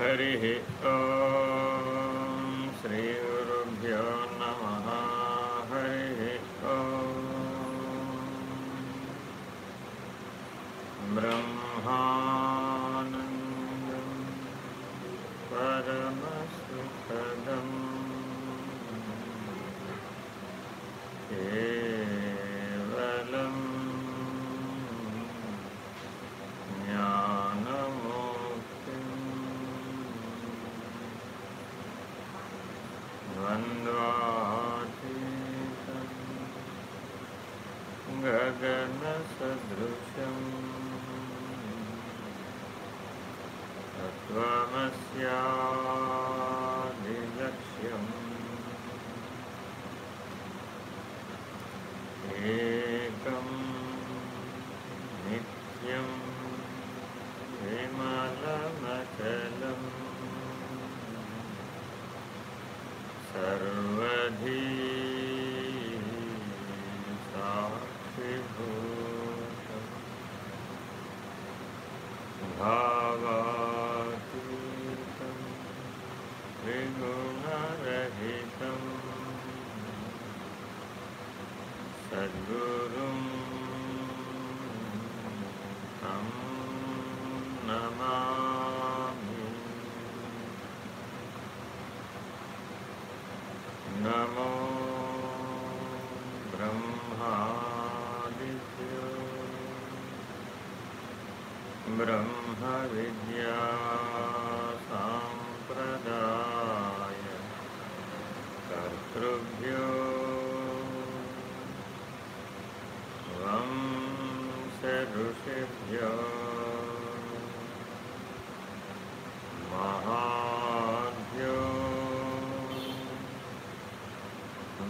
हरिः ॐ श्रीगुरुभ्यो नमः। हरिः ॐ ब्रह्मानन्दं गगनसदृशम् तत्त्वमस्यादिलक्ष्यम्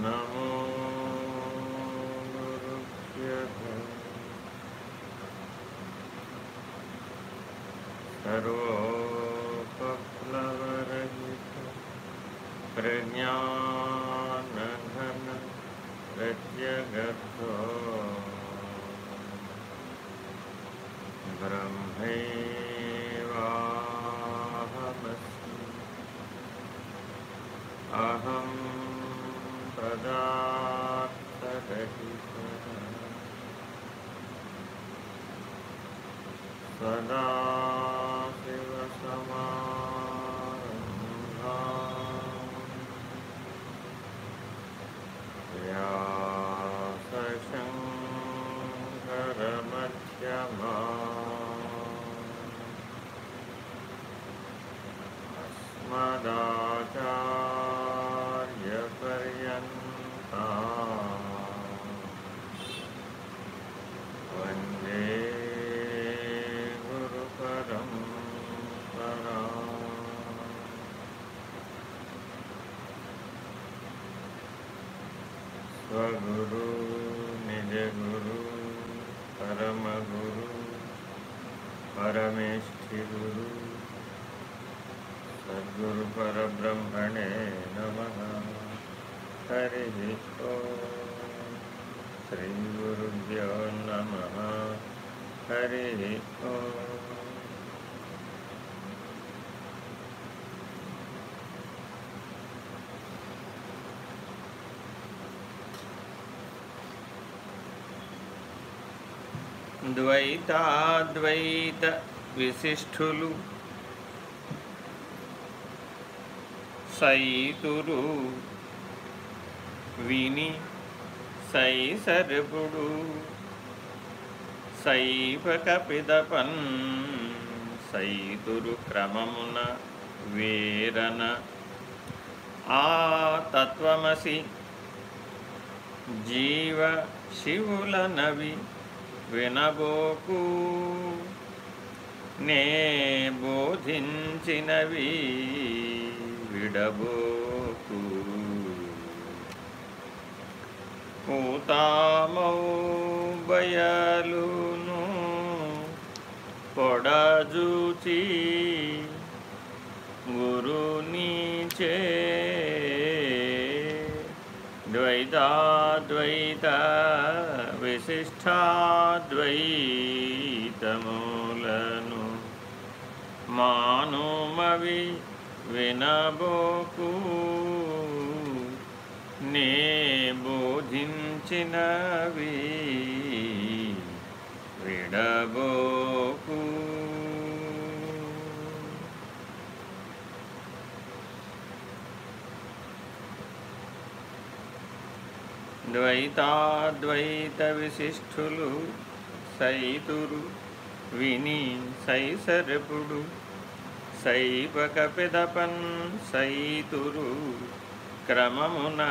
Hello. ద్వైతాద్వైత విశిష్ఠులు సైతురు విని సైసరుపుడు సైపకపిదపన్ సైతురు క్రమమున వేరన ఆ తత్వమసి జీవ శివుల నవి వినబోకు. నే బోధించినవి విడబోకు. కూతామౌ బయలును పొడజూచి గురునీచే ద్వైతాద్వైత విశిష్టాద్వైతమూలను మానుమవి వినబోకు నే బోధించినవి విడబోకు ద్వైతాద్వైత విశిష్ఠులు సైతురు విని సైసరపుడు సైపక పెదపన్ సైతురు క్రమమున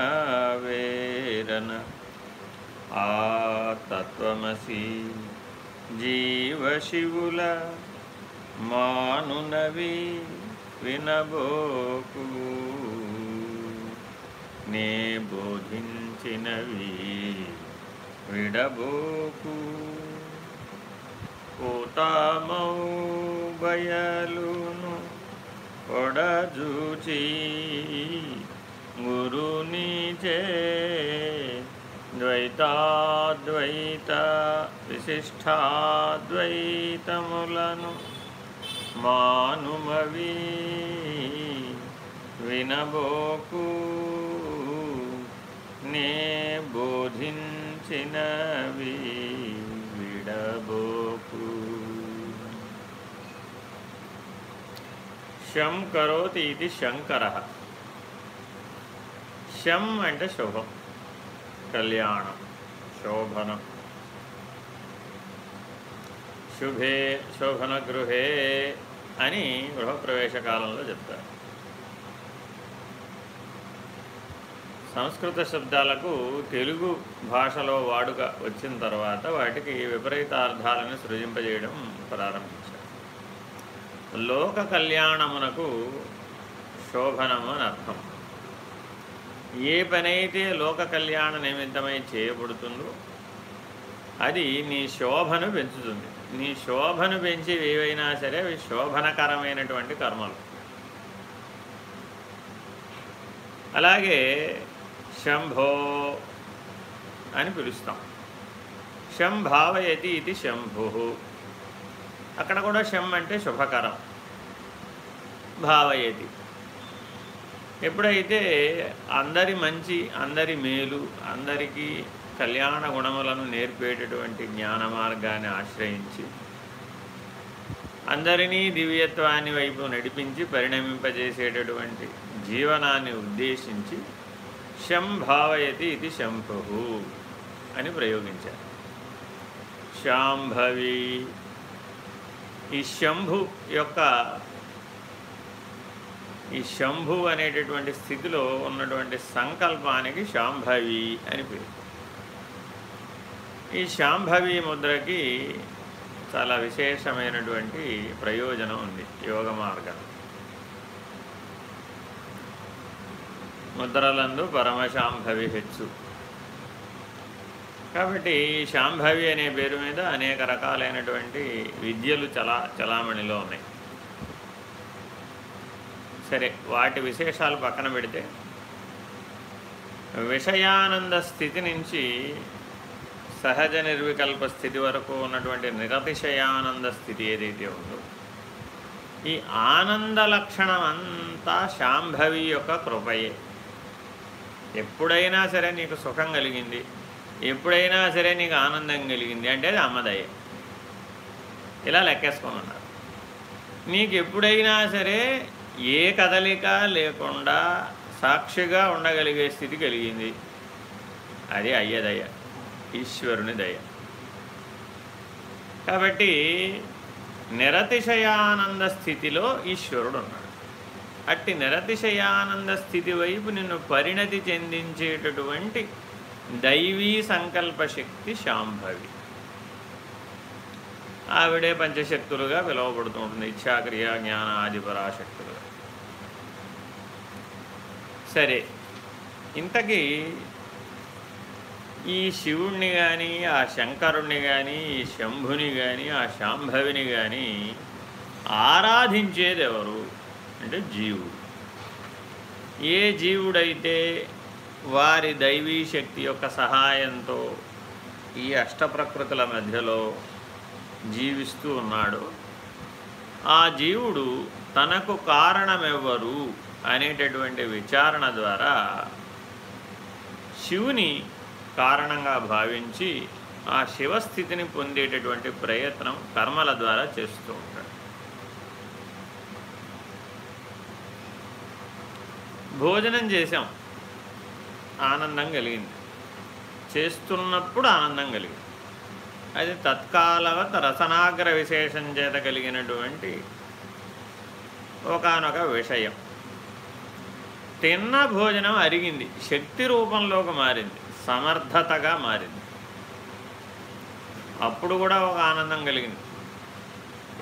వేరన ఆ తత్వమసి జీవశివుల మానునవి వినబోకు. నే బోధించినవి విడబోకు. పోతామౌ బయలును పొడజూచి గురునిచే ద్వైతాద్వైత విశిష్టాద్వైతములను మానుమవి వినబోకు. నే బోధించినవి విడబోకు శం కరోతి ఇది శంకర శం అంటే శుభం కళ్యాణం శోభనం। శుభే శోభన గృహే అని గృహప్రవేశ కాలంలో చెప్తారు. సంస్కృత శబ్దాలకు తెలుగు భాషలో వాడుక వచ్చిన తర్వాత వాటికి విపరీత అర్థాలను సృజింపజేయడం ప్రారంభించారు. లోక కళ్యాణమునకు శోభనము అని అర్థం. ఏ పనైతే లోక కళ్యాణ నిమిత్తమై చేయబడుతుందో అది నీ శోభను పెంచుతుంది. నీ శోభను పెంచి ఏవైనా సరే అవి శోభనకరమైనటువంటి కర్మలు. అలాగే శంభో అని పిలుస్తాం. శం భావయతి ఇది శంభు. అక్కడ కూడా శం అంటే శుభకరం. భావయతి. ఎప్పుడైతే అందరి మంచి అందరి మేలు అందరికీ కళ్యాణ గుణములను నేర్పేటటువంటి జ్ఞాన మార్గాన్ని ఆశ్రయించి అందరినీ దివ్యత్వాన్ని వైపు నడిపించి పరిణమింపజేసేటటువంటి జీవనాన్ని ఉద్దేశించి శంభావయతి ఇది శంభు అని ప్రయోగించారు. శాంభవి ఈ శంభు యొక్క ఈ శంభు అనేటటువంటి స్థితిలో ఉన్నటువంటి సంకల్పానికి శాంభవి అని పేరు. ఈ శాంభవి ముద్రకి చాలా విశేషమైనటువంటి ప్రయోజనం ఉంది యోగ మార్గం. ముద్రలందు పరమశాంభవి హెచ్చు. కాబట్టి శాంభవి అనే పేరు మీద అనేక రకాలైనటువంటి విద్యలు చలా చలామణిలో ఉన్నాయి. సరే వాటి విశేషాలు పక్కన పెడితే విషయానంద స్థితి నుంచి సహజ నిర్వికల్ప స్థితి వరకు ఉన్నటువంటి నిరతిశయానంద స్థితి ఏదైతే ఉందో ఈ ఆనంద లక్షణం అంతా శాంభవి యొక్క కృపయే. ఎప్పుడైనా సరే నీకు సుఖం కలిగింది. ఎప్పుడైనా సరే నీకు ఆనందం కలిగింది. అంటే అది అమ్మదయ్య ఇలా లెక్కేసుకోమన్నారు నీకు ఎప్పుడైనా సరే ఏ కదలిక లేకుండా సాక్షిగా ఉండగలిగే స్థితి కలిగింది. అది అయ్యదయ ఈశ్వరుని దయ. కాబట్టి నిరతిశయానంద స్థితిలో ఈశ్వరుడు ఉన్నాడు. అట్టి నిరతిశయానంద స్థితి వైపు నిన్ను పరిణతి చెందించేటటువంటి దైవీ సంకల్ప శక్తి శాంభవి. ఆవిడే పంచశక్తులుగా పిలువబడుతూ ఉంటుంది. ఇచ్ఛాక్రియ జ్ఞాన ఆదిపరాశక్తులుగా సరే ఇంతకీ ఈ శివుణ్ణి కానీ ఆ శంకరుణ్ణి కానీ ఈ శంభుని కానీ ఆ శాంభవిని కానీ ఆరాధించేదెవరు? అంటే జీవుడు. ఏ జీవుడైతే వారి దైవీ శక్తి యొక్క సహాయంతో ఈ అష్టప్రకృతుల మధ్యలో జీవిస్తూ ఉన్నాడో ఆ జీవుడు తనకు కారణమెవ్వరు అనేటటువంటి విచారణ ద్వారా శివుని కారణంగా భావించి ఆ శివస్థితిని పొందేటటువంటి ప్రయత్నం కర్మల ద్వారా చేస్తూ ఉంటాడు. భోజనం చేసాం ఆనందం కలిగింది. చేస్తున్నప్పుడు ఆనందం కలిగింది. అది తత్కాలవత రసనాగ్ర విశేషం చేత కలిగినటువంటి ఒకనొక విషయం. తిన్న భోజనం అరిగింది. శక్తి రూపంలోకి మారింది. సమర్థతగా మారింది. అప్పుడు కూడా ఒక ఆనందం కలిగింది.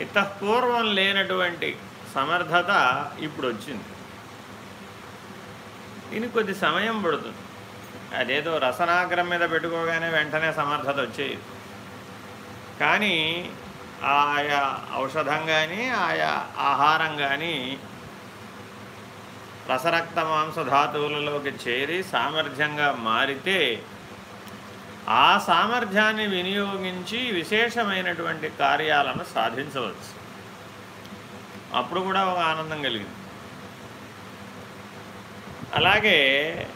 ఇతపూర్వం లేనటువంటి సమర్థత ఇప్పుడు వచ్చింది. దీనికి కొద్ది సమయం పడుతుంది. అదేదో రసనాగ్రం మీద పెట్టుకోగానే వెంటనే సమర్థత వచ్చేది. కానీ ఆయా ఔషధం కానీ ఆయా ఆహారం కానీ రసరక్త మాంస ధాతువులలోకి చేరి సామర్థ్యంగా మారితే ఆ సామర్థ్యాన్ని వినియోగించి విశేషమైనటువంటి కార్యాలను సాధించవచ్చు. అప్పుడు కూడా ఒక ఆనందం కలిగింది. అలాగే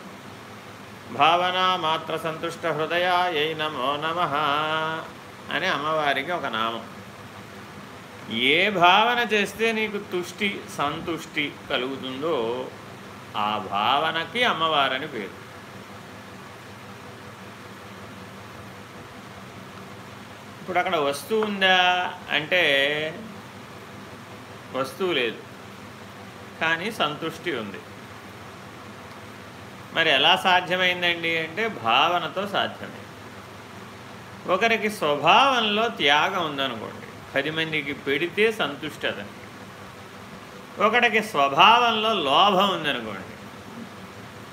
భావన మాత్ర సంతుష్ట హృదయ ఏ నమో నమ అని అమ్మవారికి ఒక నామం. ఏ భావన చేస్తే నీకు తుష్టి సంతుష్టి కలుగుతుందో ఆ భావనకి అమ్మవారని పేరు. ఇప్పుడు అక్కడ వస్తువు ఉందా అంటే వస్తువు లేదు. కానీ సంతుష్టి ఉంది. మరి ఎలా సాధ్యమైందండి అంటే భావనతో సాధ్యమైంది ఒకరికి స్వభావంలో త్యాగం ఉందనుకోండి పది మందికి పెడితే సంతుష్టి అతనికి ఒకటికి స్వభావంలో లోభం ఉందనుకోండి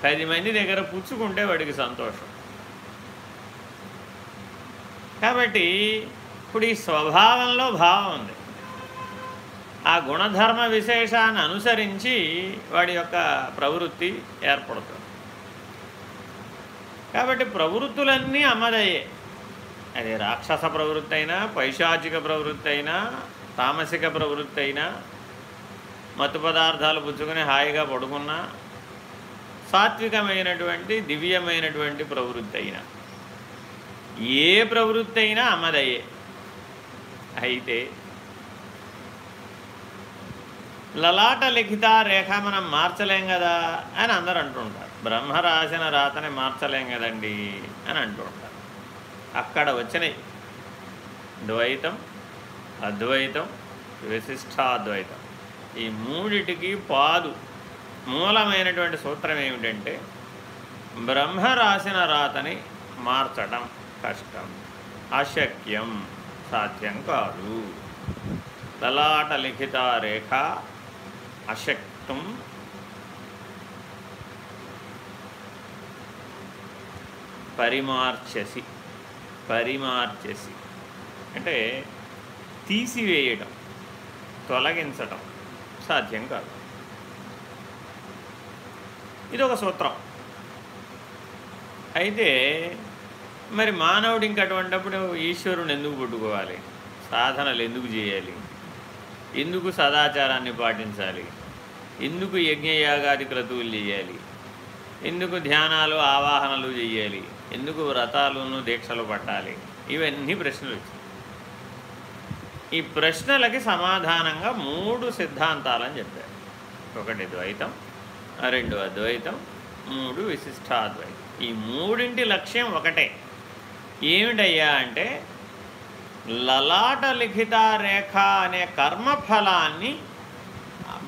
పది మంది దగ్గర పుచ్చుకుంటే వాడికి సంతోషం. కాబట్టి ఇప్పుడు ఈ స్వభావంలో భావం ఉంది. ఆ గుణధర్మ విశేషాన్ని అనుసరించి వాడి యొక్క ప్రవృత్తి ఏర్పడుతుంది. కాబట్టి ప్రవృత్తులన్నీ అమ్మదయ్యే అది రాక్షస ప్రవృత్తి అయినా పైశాచిక ప్రవృత్తి అయినా తామసిక ప్రవృత్తి అయినా మత్తు పదార్థాలు పుచ్చుకొని హాయిగా పడుకున్నా సాత్వికమైనటువంటి దివ్యమైనటువంటి ప్రవృత్తి అయినా. ఏ ప్రవృత్తి అయినా అమ్మదయ్యే అయితే లలాట లిఖిత రేఖ మనం మార్చలేం కదా అని అందరు అంటుంటారు. బ్రహ్మ రాసిన రాతని మార్చలేం కదండి అని అంటుంటారు అక్కడ వచ్చినాయి. ద్వైతం అద్వైతం విశిష్టాద్వైతం. ఈ మూడిటికి పాదు మూలమైనటువంటి సూత్రం ఏమిటంటే బ్రహ్మ రాసిన రాతని మార్చడం కష్టం అశక్యం సాధ్యం కాదు. లలాట లిఖిత రేఖ అశక్తం పరిమార్చసి పరిమార్చసి. అంటే తీసివేయడం తొలగించటం సాధ్యం కాదు. ఇది ఒక సూత్రం. అయితే మరి మానవుడు ఇంకటువంటిప్పుడు ఈశ్వరుని ఎందుకు పుట్టుకోవాలి? సాధనలు ఎందుకు చేయాలి? ఎందుకు సదాచారాన్ని పాటించాలి? ఎందుకు యజ్ఞయాగాది క్రతువులు చేయాలి? ఎందుకు ధ్యానాలు ఆవాహనలు చేయాలి? ఎందుకు వ్రతాలను దీక్షలు పట్టాలి? ఇవన్నీ ప్రశ్నలు వచ్చాయి. ఈ ప్రశ్నలకి సమాధానంగా మూడు సిద్ధాంతాలని చెప్పారు. ఒకటి ద్వైతం రెండు అద్వైతం మూడు విశిష్టాద్వైతం. ఈ మూడింటి లక్ష్యం ఒకటే. ఏమిటయ్యా అంటే లలాట లిఖిత రేఖ అనే కర్మఫలాన్ని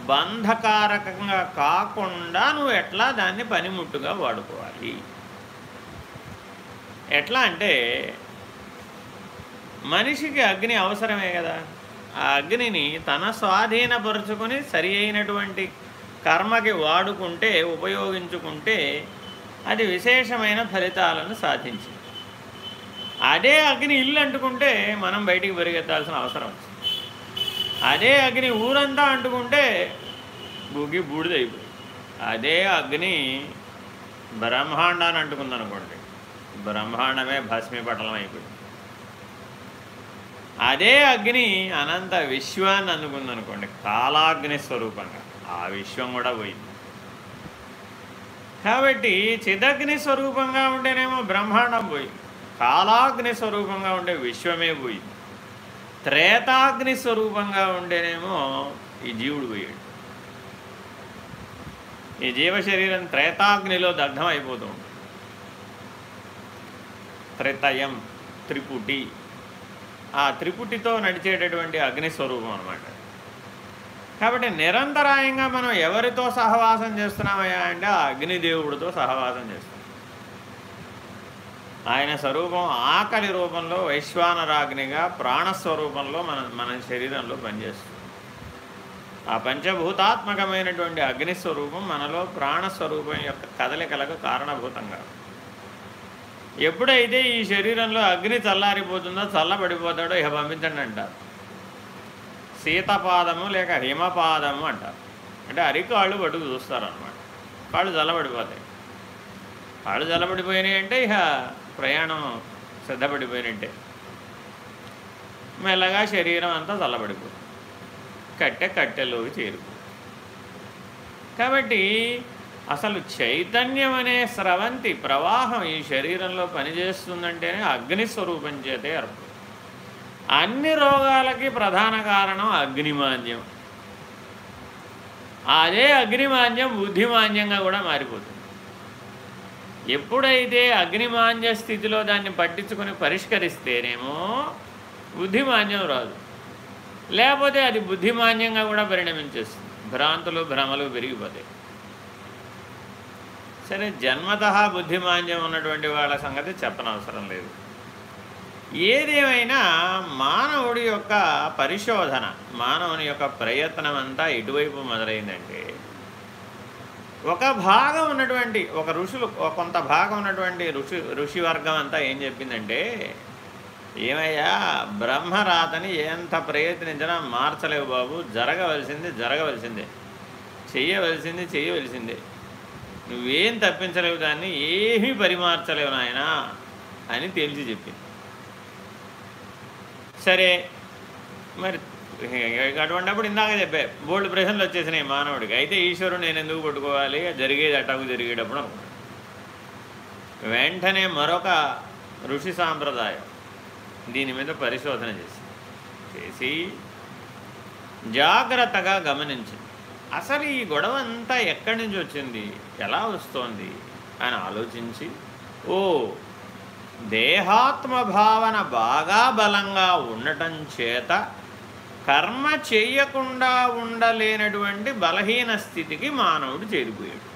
బంధకారకంగా కాకుండా నువ్వు ఎట్లా దాన్ని పనిముట్టుగా వాడుకోవాలి? ఎట్లా అంటే మనిషికి అగ్ని అవసరమే కదా. ఆ అగ్నిని తన స్వాధీనపరుచుకొని సరి అయినటువంటి కర్మకి వాడుకుంటే ఉపయోగించుకుంటే అది విశేషమైన ఫలితాలను సాధించింది. అదే అగ్ని ఇల్లు అంటుకుంటే మనం బయటికి పరిగెత్తాల్సిన అవసరం వచ్చింది. అదే అగ్ని ఊరంతా అంటుకుంటే బుగ్గి బూడిదైపోయి అదే అగ్ని బ్రహ్మాండాన్ని అంటుకుందనుకోండి. బ్రహ్మాండమే భస్మీపటలం అయిపోయింది అదే అగ్ని అనంత విశ్వాన్ని అందుకుందనుకోండి కాలాగ్ని స్వరూపంగా. ఆ విశ్వం కూడా పోయింది. కాబట్టి చిదగ్ని స్వరూపంగా ఉంటేనేమో బ్రహ్మాండం పోయింది. కాలాగ్ని స్వరూపంగా ఉండే విశ్వమే పోయింది. త్రేతాగ్ని స్వరూపంగా ఉండేనేమో ఈ జీవుడు పోయాడు. ఈ జీవ శరీరం త్రేతాగ్నిలో దగ్ధం అయిపోతూ ఉంటుంది. త్రితయం త్రిపుటి. ఆ త్రిపుటితో నడిచేటటువంటి అగ్నిస్వరూపం అనమాట కాబట్టి నిరంతరాయంగా మనం ఎవరితో సహవాసం చేస్తున్నామయ్యా అంటే ఆ అగ్నిదేవుడితో సహవాసం చేస్తున్నాం. ఆయన స్వరూపం ఆకలి రూపంలో వైశ్వానరాగ్నిగా ప్రాణస్వరూపంలో మన మన శరీరంలో పనిచేస్తుంది. ఆ పంచభూతాత్మకమైనటువంటి అగ్నిస్వరూపం మనలో ప్రాణస్వరూపం యొక్క కదలికలకు కారణభూతంగా ఎప్పుడైతే ఈ శరీరంలో అగ్ని చల్లారిపోతుందో చల్లబడిపోతాడో ఇక పంపించండి అంటారు. శీతపాదము లేక హిమపాదము అంటారు. అంటే అరికాళ్ళు పట్టుకు చూస్తారనమాట కాళ్ళు చల్లబడిపోతాయి. కాళ్ళు చల్లబడిపోయినాయి అంటే ఇక ప్రయాణం సిద్ధపడిపోయినట్టే. మెల్లగా శరీరం అంతా చల్లబడిపోతుంది. కట్టె కట్టెలోకి చేరుకు కాబట్టి అసలు చైతన్యం అనే స్రవంతి ప్రవాహం ఈ శరీరంలో పనిచేస్తుందంటేనే అగ్నిస్వరూపం చేతే అర్థం. అన్ని రోగాలకి ప్రధాన కారణం అగ్నిమాంద్యం. అదే అగ్నిమాంద్యం బుద్ధిమాంద్యంగా కూడా మారిపోతుంది. ఎప్పుడైతే అగ్నిమాంద్య స్థితిలో దాన్ని పట్టించుకొని పరిష్కరిస్తేనేమో బుద్ధిమాంద్యం రాదు. లేకపోతే అది బుద్ధిమాంద్యంగా కూడా పరిణమించేస్తుంది. భ్రాంతులు భ్రమలు పెరిగిపోతాయి. సరే జన్మత బుద్ధిమాన్యం ఉన్నటువంటి వాళ్ళ సంగతి చెప్పనవసరం లేదు. ఏదేమైనా మానవుడి యొక్క పరిశోధన మానవుని యొక్క ప్రయత్నం అంతా ఎటువైపు మొదలైందంటే ఒక భాగం ఉన్నటువంటి ఒక ఋషులు కొంత భాగం ఉన్నటువంటి ఋషి ఋషి వర్గం అంతా ఏం చెప్పిందంటే ఏమయ్యా బ్రహ్మరాతని ఎంత ప్రయత్నించినా మార్చలేవు బాబు జరగవలసింది జరగవలసిందే. చెయ్యవలసింది చెయ్యవలసిందే. నువ్వేం తప్పించలేవు దాన్ని ఏమీ పరిమార్చలేవు నాయన అని తేల్చి చెప్పింది. సరే మరి అటువంటిప్పుడు ఇందాక చెప్పే బోల్డ్ ప్రశ్నలు వచ్చేసినాయి మానవుడికి. అయితే ఈశ్వరుడు నేను ఎందుకు పట్టుకోవాలి? జరిగేది అటకు జరిగేటప్పుడు వెంటనే మరొక ఋషి సాంప్రదాయం దీని మీద పరిశోధన చేసి చేసి జాగ్రత్తగా గమనించింది. అసలు ఈ గొడవ అంతా ఎక్కడి నుంచి వచ్చింది? ఎలా వస్తోంది? అని ఆలోచించి ఓ దేహాత్మ భావన బాగా బలంగా ఉండటం చేత కర్మ చేయకుండా ఉండలేనటువంటి బలహీన స్థితికి మానవుడు చేరిపోయాడు.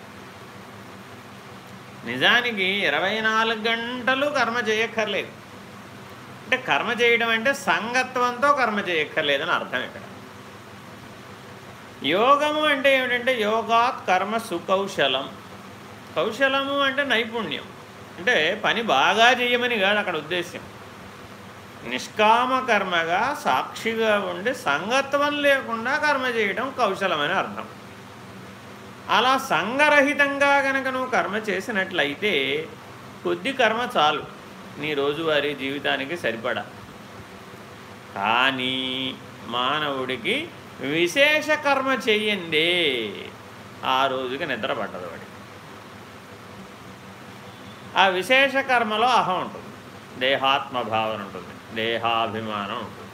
నిజానికి ఇరవై నాలుగు గంటలు కర్మ చేయక్కర్లేదు. అంటే కర్మ చేయడం అంటే సంగత్వంతో కర్మ చేయక్కర్లేదని అర్థం ఇక్కడ. యోగము అంటే ఏమిటంటే యోగాత్ కర్మ సుకౌశలం. కౌశలము అంటే నైపుణ్యం. అంటే పని బాగా చేయమని కాదు అక్కడ ఉద్దేశ్యం. నిష్కామ కర్మగా సాక్షిగా ఉండి సంగత్వం లేకుండా కర్మ చేయడం కౌశలమని అర్థం. అలా సంగరహితంగా కనుక నువ్వు కర్మ చేసినట్లయితే కొద్ది కర్మ చాలు. నీ రోజువారీ జీవితానికి సరిపడా. కానీ మానవుడికి విశేష కర్మ చెయ్యండి. ఆ రోజుకి నిద్ర వాడి ఆ విశేష కర్మలో అహం ఉంటుంది. దేహాత్మ భావన ఉంటుంది. దేహాభిమానం ఉంటుంది.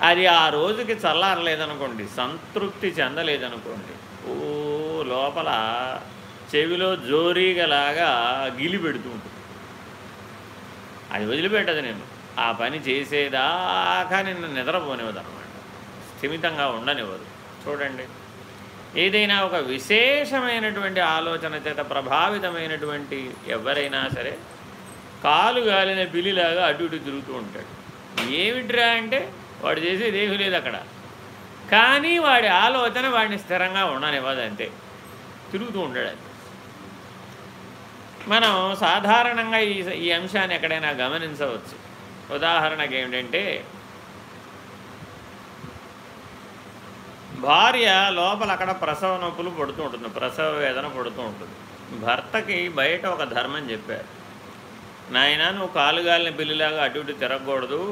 అది ఆ రోజుకి చల్లారలేదనుకోండి సంతృప్తి చెందలేదనుకోండి ఓ లోపల చెవిలో జోరీగలాగా గిలి పెడుతూ ఉంటుంది. అది వదిలిపెట్టదు నేను. ఆ పని చేసేదాకా నిన్ను నిద్రపోనివ్వదు స్థిమితంగా ఉండనివ్వదు. చూడండి. ఏదైనా ఒక విశేషమైనటువంటి ఆలోచన చేత ప్రభావితమైనటువంటి ఎవరైనా సరే కాలు గాలిన పిల్లిలాగా అటు ఇటు తిరుగుతూ ఉంటాడు. ఏమిట్రా అంటే వాడు చేసేది ఏమీ లేదు అక్కడ. కానీ వాడి ఆలోచన వాడిని స్థిరంగా ఉండనివ్వదు అంతే తిరుగుతూ ఉంటాడు అది. మనం సాధారణంగా ఈ ఈ అంశాన్ని ఎక్కడైనా గమనించవచ్చు. ఉదాహరణకు ఏమిటంటే భార్య లోపల అక్కడ ప్రసవ నొప్పులు పడుతూ ఉంటుంది ప్రసవ వేదన పడుతూ ఉంటుంది. భర్తకి బయట ఒక ధర్మం చెప్పారు. నాయన నువ్వు కాలుగాలిని పిల్లిలాగా అటు ఇటు తిరగకూడదు.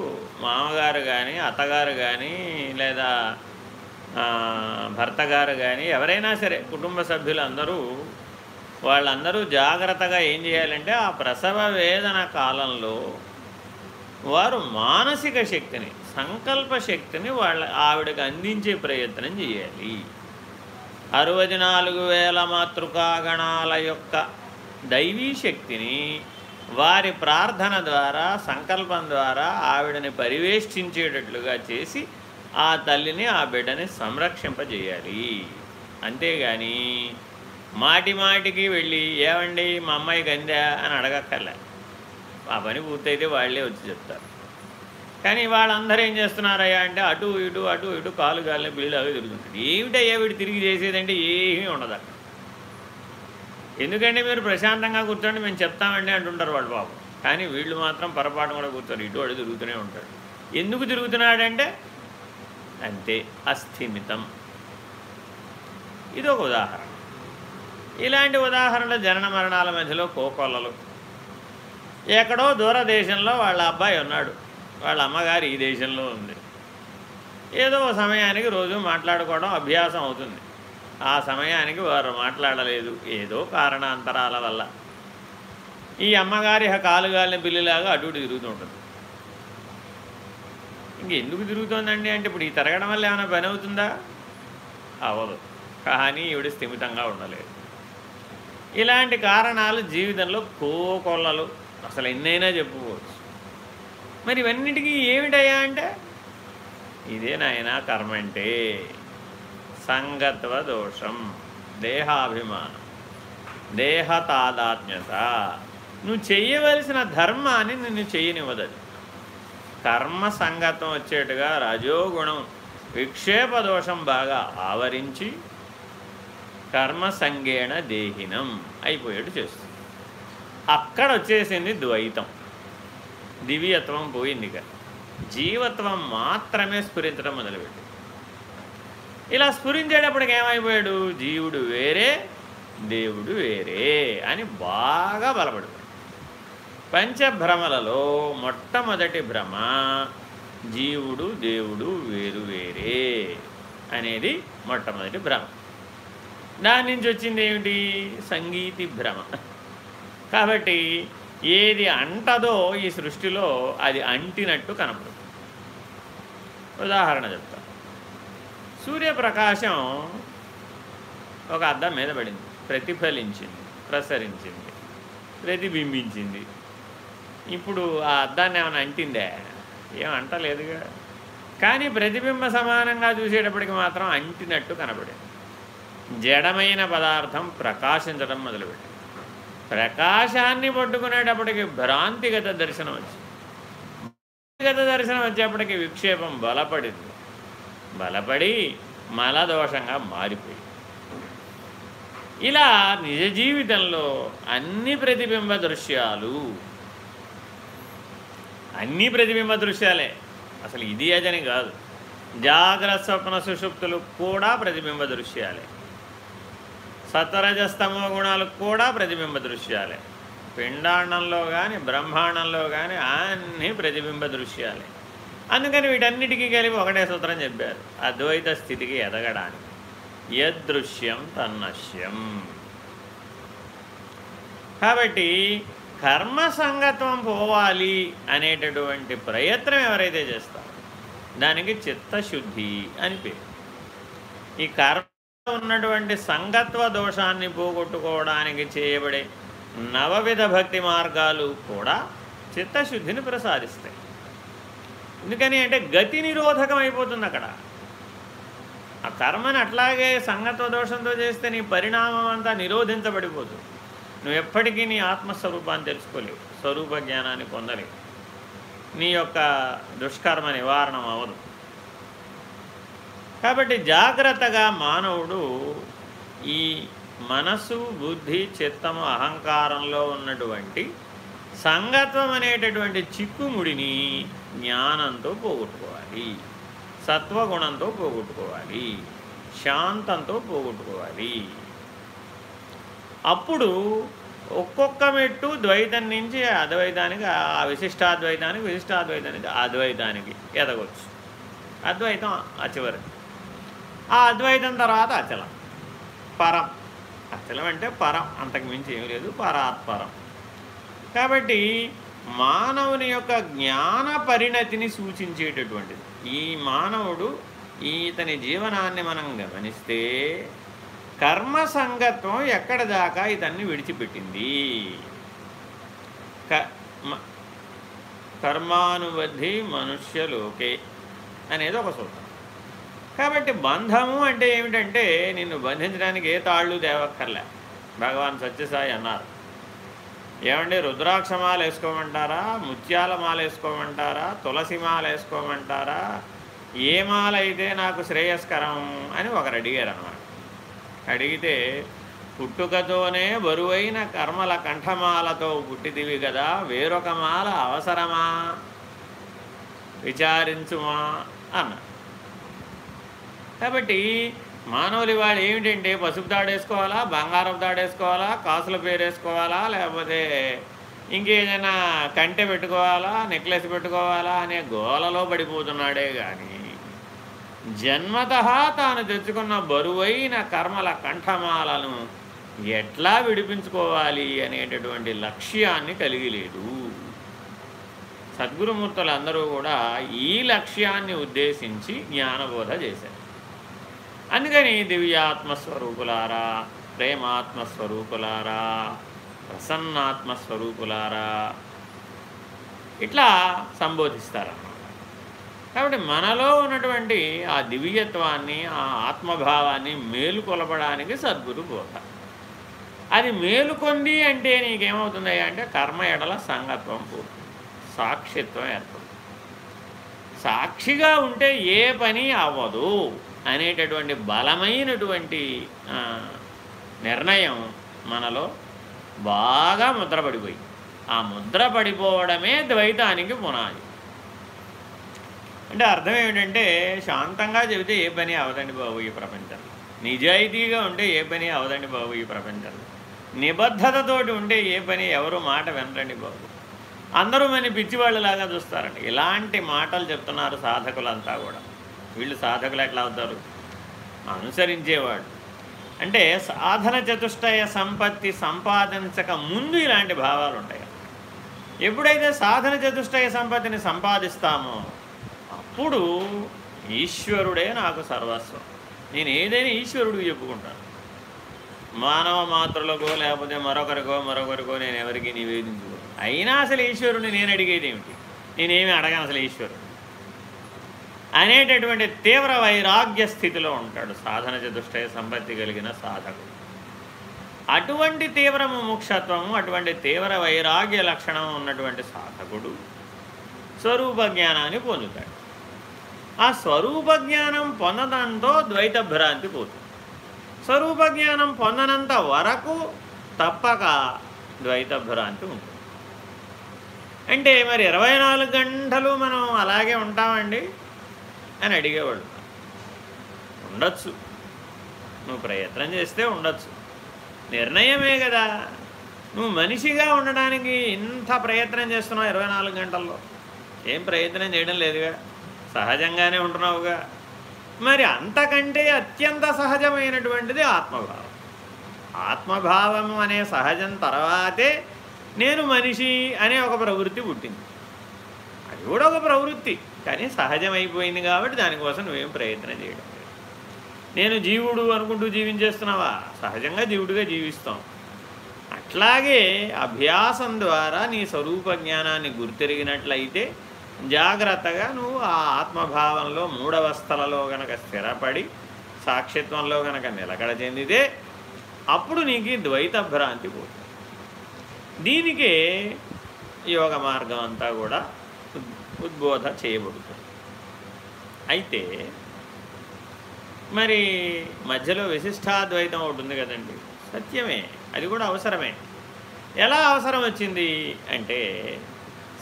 మామగారు కానీ అత్తగారు కానీ లేదా భర్త గారు కానీ ఎవరైనా సరే కుటుంబ సభ్యులందరూ వాళ్ళందరూ జాగ్రత్తగా ఏం చేయాలంటే ఆ ప్రసవ వేదన కాలంలో వారు మానసిక శక్తిని సంకల్ప శక్తిని వాళ్ళ ఆవిడకి అందించే ప్రయత్నం చేయాలి. అరవై నాలుగు వేల మాతృకాగణాల యొక్క దైవీ శక్తిని వారి ప్రార్థన ద్వారా సంకల్పం ద్వారా ఆవిడని పరివేష్టించేటట్లుగా చేసి ఆ తల్లిని ఆ బిడ్డని సంరక్షింపజేయాలి. అంతేగాని మాటి మాటికి వెళ్ళి ఏమండి మా అమ్మాయి గందా? అని అడగక్కర్లే. ఆ పని పూర్తయితే వాళ్ళే వచ్చి చెప్తారు. కానీ వాళ్ళందరూ ఏం చేస్తున్నారయ్యా అంటే అటు ఇటు అటు ఇటు కాలు గాలిని అవి తిరుగుతుంటుంది ఏమిటయ్యా వీడు తిరిగి చేసేదంటే ఏమీ ఉండదు ఎందుకంటే మీరు ప్రశాంతంగా కూర్చోండి మేము చెప్తామండి అంటుంటారు వాళ్ళు బాబు కానీ వీళ్ళు మాత్రం పొరపాటు కూడా కూర్చోరు ఇటు అడు తిరుగుతూనే ఉంటాడు ఎందుకు తిరుగుతున్నాడంటే అంతే అస్థిమితం. ఇది ఒక ఉదాహరణ. ఇలాంటి ఉదాహరణలు జనన మరణాల మధ్యలో కోకొల్లలు. ఎక్కడో దూరదేశంలో వాళ్ళ అబ్బాయి ఉన్నాడు. వాళ్ళ అమ్మగారు ఈ దేశంలో ఉంది. ఏదో సమయానికి రోజు మాట్లాడుకోవడం అభ్యాసం అవుతుంది. ఆ సమయానికి వారు మాట్లాడలేదు. ఏదో కారణాంతరాల వల్ల. ఈ అమ్మగారి కాలుగాలిన పిల్లిలాగా అటు తిరుగుతూ ఉంటుంది ఇంకెందుకు తిరుగుతోందండి? అంటే ఇప్పుడు ఈ తిరగడం వల్ల ఏమైనా పని అవుతుందా? అవదు. కానీ ఈవిడ స్థిమితంగా ఉండలేదు. ఇలాంటి కారణాలు జీవితంలో కోకొల్లలు. అసలు ఎన్నైనా చెప్పుకో మరి ఇవన్నిటికీ ఏమిటయ్యా అంటే? ఇదే నాయన కర్మ అంటే. సంగత్వ దోషం దేహాభిమానం దేహ తాదాత్మ్యత నువ్వు చేయవలసిన ధర్మాన్ని నిన్ను చేయనివ్వదది. కర్మ సంగతం వచ్చేట్టుగా రజోగుణం విక్షేప దోషం బాగా ఆవరించి కర్మ సంగేణ దేహినం అయిపోయేట్టు చేస్తుంది. అక్కడ వచ్చేసింది ద్వైతం. దివ్యత్వం పోయింది జీవత్వం మాత్రమే స్ఫురించడం మొదలుపెట్టింది. ఇలా స్ఫురించేటప్పటికి ఏమైపోయాడు? జీవుడు వేరే దేవుడు వేరే అని బాగా బలపడిపోయాడు. పంచభ్రమలలో మొట్టమొదటి భ్రమ జీవుడు దేవుడు వేరు వేరే అనేది మొట్టమొదటి భ్రమ. దాని నుంచి వచ్చింది ఏమిటి? సంగీతి భ్రమ. కాబట్టి ఏది అంటదో ఈ సృష్టిలో అది అంటినట్టు కనపడుతుంది. ఉదాహరణ చెప్తా. సూర్యప్రకాశం ఒక అద్దం మీద పడింది. ప్రతిఫలించింది ప్రసరించింది ప్రతిబింబించింది. ఇప్పుడు ఆ అద్దాన్ని ఏమైనా అంటిందే? ఏం అంటలేదుగా. కానీ ప్రతిబింబ సమానంగా చూసేటప్పటికి మాత్రం అంటినట్టు కనబడింది జడమైన పదార్థం ప్రకాశించడం మొదలుపెట్టింది. ప్రకాశాన్ని పట్టుకునేటప్పటికి భ్రాంతిగత దర్శనం వచ్చింది. భ్రాంతిగత దర్శనం వచ్చేప్పటికి విక్షేపం బలపడింది. బలపడి మలదోషంగా మారిపోయింది. ఇలా నిజ జీవితంలో అన్ని ప్రతిబింబ దృశ్యాలు అన్ని ప్రతిబింబ దృశ్యాలే. అసలు ఇది అజని కాదు. జాగ్రత్త స్వప్న సుషుప్తులు కూడా ప్రతిబింబ దృశ్యాలే. సత్వరజస్తమో గుణాలు కూడా ప్రతిబింబ దృశ్యాలే. పిండాండంలో కానీ బ్రహ్మాండంలో కానీ అన్నీ ప్రతిబింబ దృశ్యాలే. అందుకని వీటన్నిటికీ కలిపి ఒకటే సూత్రం చెప్పారు. అద్వైత స్థితికి ఎదగడానికి. యదృశ్యం తన్నశ్యం. కాబట్టి కర్మ సంగత్వం పోవాలి అనేటటువంటి ప్రయత్నం ఎవరైతే చేస్తారో దానికి చిత్తశుద్ధి అని పేరు. ఈ కర్మ ఉన్నటువంటి సంగత్వ దోషాన్ని పోగొట్టుకోవడానికి చేయబడే నవవిధ భక్తి మార్గాలు కూడా చిత్తశుద్ధిని ప్రసాదిస్తాయి. ఎందుకని అంటే గతి నిరోధకం అయిపోతుంది అక్కడ. ఆ కర్మని అట్లాగే సంగత్వ దోషంతో చేస్తే నీ పరిణామం అంతా నిరోధించబడిపోతుంది నువ్వు ఎప్పటికీ నీ ఆత్మస్వరూపాన్ని తెలుసుకోలేవు. స్వరూప జ్ఞానాన్ని పొందలేవు. నీ యొక్క దుష్కర్మ నివారణం అవదు కాబట్టి జాగ్రత్తగా మానవుడు ఈ మనసు బుద్ధి చిత్తము అహంకారంలో ఉన్నటువంటి సంగత్వం అనేటటువంటి చిక్కుముడిని జ్ఞానంతో పోగొట్టుకోవాలి. సత్వగుణంతో పోగొట్టుకోవాలి. శాంతంతో పోగొట్టుకోవాలి. అప్పుడు ఒక్కొక్క మెట్టు ద్వైతం నుంచి అద్వైతానికి ఆ విశిష్టాద్వైతానికి విశిష్టాద్వైతానికి అద్వైతానికి ఎదగొచ్చు. అద్వైతం ఆ చివరి ఆ అద్వైతం తర్వాత అచలం. పరం. అచలం అంటే పరం. అంతకు మించి ఏమి లేదు. పరాత్పరం. కాబట్టి మానవుని యొక్క జ్ఞాన పరిణతిని సూచించేటటువంటిది. ఈ మానవుడు ఈతని జీవనాన్ని మనం గమనిస్తే కర్మ సంగత్వం ఎక్కడ దాకా ఇతన్ని విడిచిపెట్టింది? కర్మానుబద్ధి మనుష్యలోకే అనేది ఒక సూత్రం. కాబట్టి బంధము అంటే ఏమిటంటే నిన్ను బంధించడానికి ఏ తాళ్ళు దేవక్కర్లే భగవాన్ సత్యసాయి అన్నారు. ఏమండి రుద్రాక్ష మాల వేసుకోమంటారా? ముత్యాల మాల వేసుకోమంటారా? తులసి మాల వేసుకోమంటారా? ఏ మాల అయితే నాకు శ్రేయస్కరం అని ఒకరు అడిగారు అన్నమాట అడిగితే పుట్టుకతోనే బరువైన కర్మల కంఠమాలతో పుట్టిదివి కదా వేరొక మాల అవసరమా? విచారించుమా? అన్న కాబట్టి మానవులు ఇవాళ ఏమిటంటే పసుపు దాడేసుకోవాలా బంగారం దాడేసుకోవాలా కాసుల పేరేసుకోవాలా లేకపోతే ఇంకేదైనా కంటె పెట్టుకోవాలా నెక్లెస్ పెట్టుకోవాలా అనే గోలలో పడిపోతున్నాడే కానీ జన్మత తాను తెచ్చుకున్న బరువైన కర్మల కంఠమాలను ఎట్లా విడిపించుకోవాలి అనేటటువంటి లక్ష్యాన్ని కలిగి లేదు సద్గురుమూర్తులందరూ కూడా ఈ లక్ష్యాన్ని ఉద్దేశించి జ్ఞానబోధ చేశారు. అందుకని దివ్యాత్మస్వరూపులారా ప్రేమాత్మస్వరూపులారా ప్రసన్నాత్మస్వరూపులారా ఇట్లా సంబోధిస్తారన్నమాట. కాబట్టి మనలో ఉన్నటువంటి ఆ దివ్యత్వాన్ని ఆ ఆత్మభావాన్ని మేలుకొలపడానికి సద్గురు బోధ అది మేలుకొంది అంటే నీకేమవుతుంది అంటే కర్మ ఎడల సంగత్వం పూర్తి సాక్షిత్వం ఏర్పడుతుంది. సాక్షిగా ఉంటే ఏ పని అవ్వదు. అనేటటువంటి బలమైనటువంటి నిర్ణయం మనలో బాగా ముద్రపడిపోయి ఆ ముద్ర పడిపోవడమే ద్వైతానికి పునాది. అంటే అర్థం ఏమిటంటే శాంతంగా చెబితే ఏ పని అవదండి బాబు ఈ ప్రపంచంలో నిజాయితీగా ఉంటే ఏ పని అవదండి బాబు ఈ ప్రపంచంలో నిబద్ధతతోటి ఉంటే ఏ పని ఎవరు మాట వినరండి బాబు. అందరూ మన పిచ్చివాళ్ళలాగా చూస్తారండి. ఇలాంటి మాటలు చెప్తున్నారు సాధకులంతా కూడా. వీళ్ళు సాధకులు ఎట్లా అవుతారు? అనుసరించేవాడు. అంటే సాధన చతుష్టయ సంపత్తి సంపాదించక ముందు ఇలాంటి భావాలు ఉంటాయి. ఎప్పుడైతే సాధన చతుష్టయ సంపత్తిని సంపాదిస్తామో అప్పుడు ఈశ్వరుడే నాకు సర్వస్వం. నేను ఏదైనా ఈశ్వరుడికి చెప్పుకుంటాను. మానవ మాత్రలకో లేకపోతే మరొకరికో మరొకరికో నేను ఎవరికి నివేదించుకో అయినా అసలు ఈశ్వరుని నేను అడిగేది ఏమిటి? నేనేమి అడగాను అసలు ఈశ్వరుడు అనేటటువంటి తీవ్ర వైరాగ్య స్థితిలో ఉంటాడు. సాధన చతుష్టయ సంపత్తి కలిగిన సాధకుడు. అటువంటి తీవ్ర ముముక్షత్వము అటువంటి తీవ్ర వైరాగ్య లక్షణం ఉన్నటువంటి సాధకుడు స్వరూప జ్ఞానాన్ని పొందుతాడు. ఆ స్వరూప జ్ఞానం పొందడంతో ద్వైత భ్రాంతి పోతుంది. స్వరూప జ్ఞానం పొందనంత వరకు తప్పక ద్వైత భ్రాంతి ఉంటుంది. అంటే మరి ఇరవై గంటలు మనం అలాగే ఉంటామండి? అని అడిగేవాళ్ళు. ఉండొచ్చు. నువ్వు ప్రయత్నం చేస్తే ఉండొచ్చు. నిర్ణయమే కదా. నువ్వు మనిషిగా ఉండడానికి ఇంత ప్రయత్నం చేస్తున్నావు ఇరవై నాలుగు గంటల్లో. ఏం ప్రయత్నం చేయడం లేదుగా. సహజంగానే ఉంటున్నావుగా. మరి అంతకంటే అత్యంత సహజమైనటువంటిది ఆత్మభావం. ఆత్మభావము అనే సహజం తర్వాతే నేను మనిషి అనే ఒక ప్రవృత్తి పుట్టింది. అది కూడా ఒక ప్రవృత్తి. కానీ సహజమైపోయింది కాబట్టి దానికోసం నువ్వేం ప్రయత్నం చేయడం నేను జీవుడు అనుకుంటూ జీవించేస్తున్నావా? సహజంగా జీవుడిగా జీవిస్తాం. అట్లాగే అభ్యాసం ద్వారా నీ స్వరూప జ్ఞానాన్ని గుర్తెరిగినట్లయితే జాగ్రత్తగా నువ్వు ఆ ఆత్మభావంలో మూడవస్థలలో గనక స్థిరపడి సాక్షిత్వంలో గనక నిలకడ చెందితే అప్పుడు నీకు ద్వైత భ్రాంతి పోతుంది. దీనికే యోగ మార్గం అంతా కూడా ఉద్బోధ చేయబడుతుంది. అయితే మరి మధ్యలో విశిష్టాద్వైతం ఒకటి ఉంది కదండి. సత్యమే అది కూడా అవసరమే. ఎలా అవసరం వచ్చింది అంటే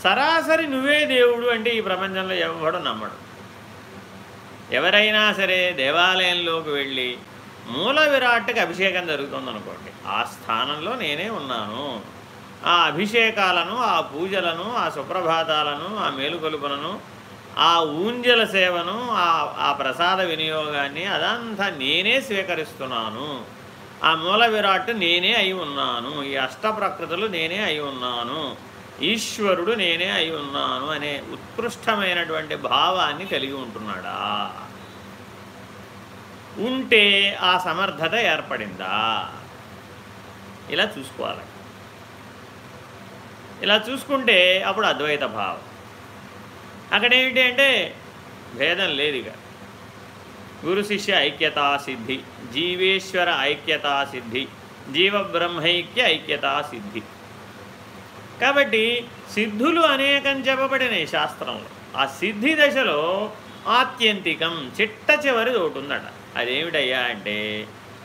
సరాసరి నువ్వే దేవుడు అంటే ఈ ప్రపంచంలో ఎవడు నమ్మడు. ఎవరైనా సరే దేవాలయంలోకి వెళ్ళి మూల విరాట్కి అభిషేకం జరుగుతుంది అనుకోండి ఆ స్థానంలో నేనే ఉన్నాను. ఆ అభిషేకాలను ఆ పూజలను ఆ సుప్రభాతాలను ఆ మేలుకొలుపులను ఆ ఊంజల సేవను ఆ ప్రసాద వినియోగాన్ని అదంతా నేనే స్వీకరిస్తున్నాను. ఆ మూల విరాట్ నేనే అయి ఉన్నాను. ఈ అష్ట ప్రకృతులు నేనే అయి ఉన్నాను. ఈశ్వరుడు నేనే అయి ఉన్నాను అనే ఉత్కృష్టమైనటువంటి భావాన్ని కలిగి ఉంటున్నాడా? ఉంటే ఆ సమర్థత ఏర్పడిందా? ఇలా చూసుకోవాలి. ఇలా చూసుకుంటే అప్పుడు అద్వైత భావం. అక్కడ ఏమిటి అంటే భేదం లేదు ఇక. గురు శిష్య ఐక్యతా సిద్ధి జీవేశ్వర ఐక్యతా సిద్ధి జీవబ్రహ్మైక్య ఐక్యతా సిద్ధి. కాబట్టి సిద్ధులు అనేకం చెప్పబడినాయి శాస్త్రంలో. ఆ సిద్ధి దశలో ఆత్యంతికం చిట్ట చివరి ఒకటి ఉందట అదేమిటయ్యా అంటే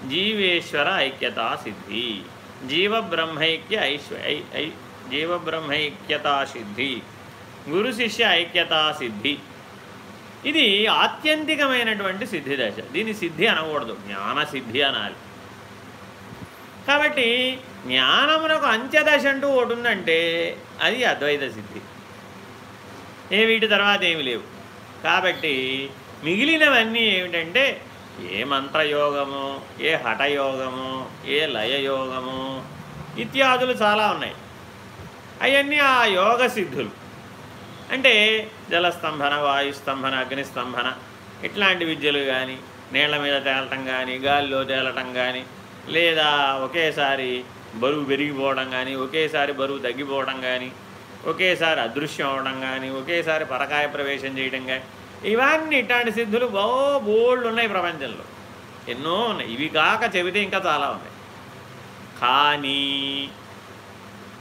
జీవేశ్వర ఐక్యతా సిద్ధి జీవబ్రహ్మైక్య ఐశ్వ జీవబ్రహ్మైక్యతా సిద్ధి గురు శిష్య ఐక్యతా సిద్ధి ఇది ఆత్యంతికమైనటువంటి సిద్ధి దశ. దీని సిద్ధి అనకూడదు. జ్ఞాన సిద్ధి అనాలి. కాబట్టి జ్ఞానమునకు అంత్యదశ అంటూ ఒకటి ఉందంటే అది అద్వైత సిద్ధి. ఏ వీటి తర్వాత ఏమి లేవు. కాబట్టి మిగిలినవన్నీ ఏమిటంటే ఏ మంత్రయోగము ఏ హఠయోగము ఏ లయయోగము ఇత్యాదులు చాలా ఉన్నాయి. అవన్నీ ఆ యోగ సిద్ధులు. అంటే జలస్తంభన వాయుస్తంభన అగ్నిస్తంభన ఇట్లాంటి విద్యలు కానీ నీళ్ళ మీద తేలటం కానీ గాలిలో తేలటం కానీ లేదా ఒకేసారి బరువు పెరిగిపోవడం కానీ ఒకేసారి బరువు తగ్గిపోవడం కానీ ఒకేసారి అదృశ్యం అవడం కానీ ఒకేసారి పరకాయ ప్రవేశం చేయడం కానీ ఇవన్నీ ఇట్లాంటి సిద్ధులు బో బోల్డ్ ఉన్నాయి ప్రపంచంలో. ఎన్నో ఉన్నాయి. ఇవి కాక చెబితే ఇంకా చాలా ఉన్నాయి. కానీ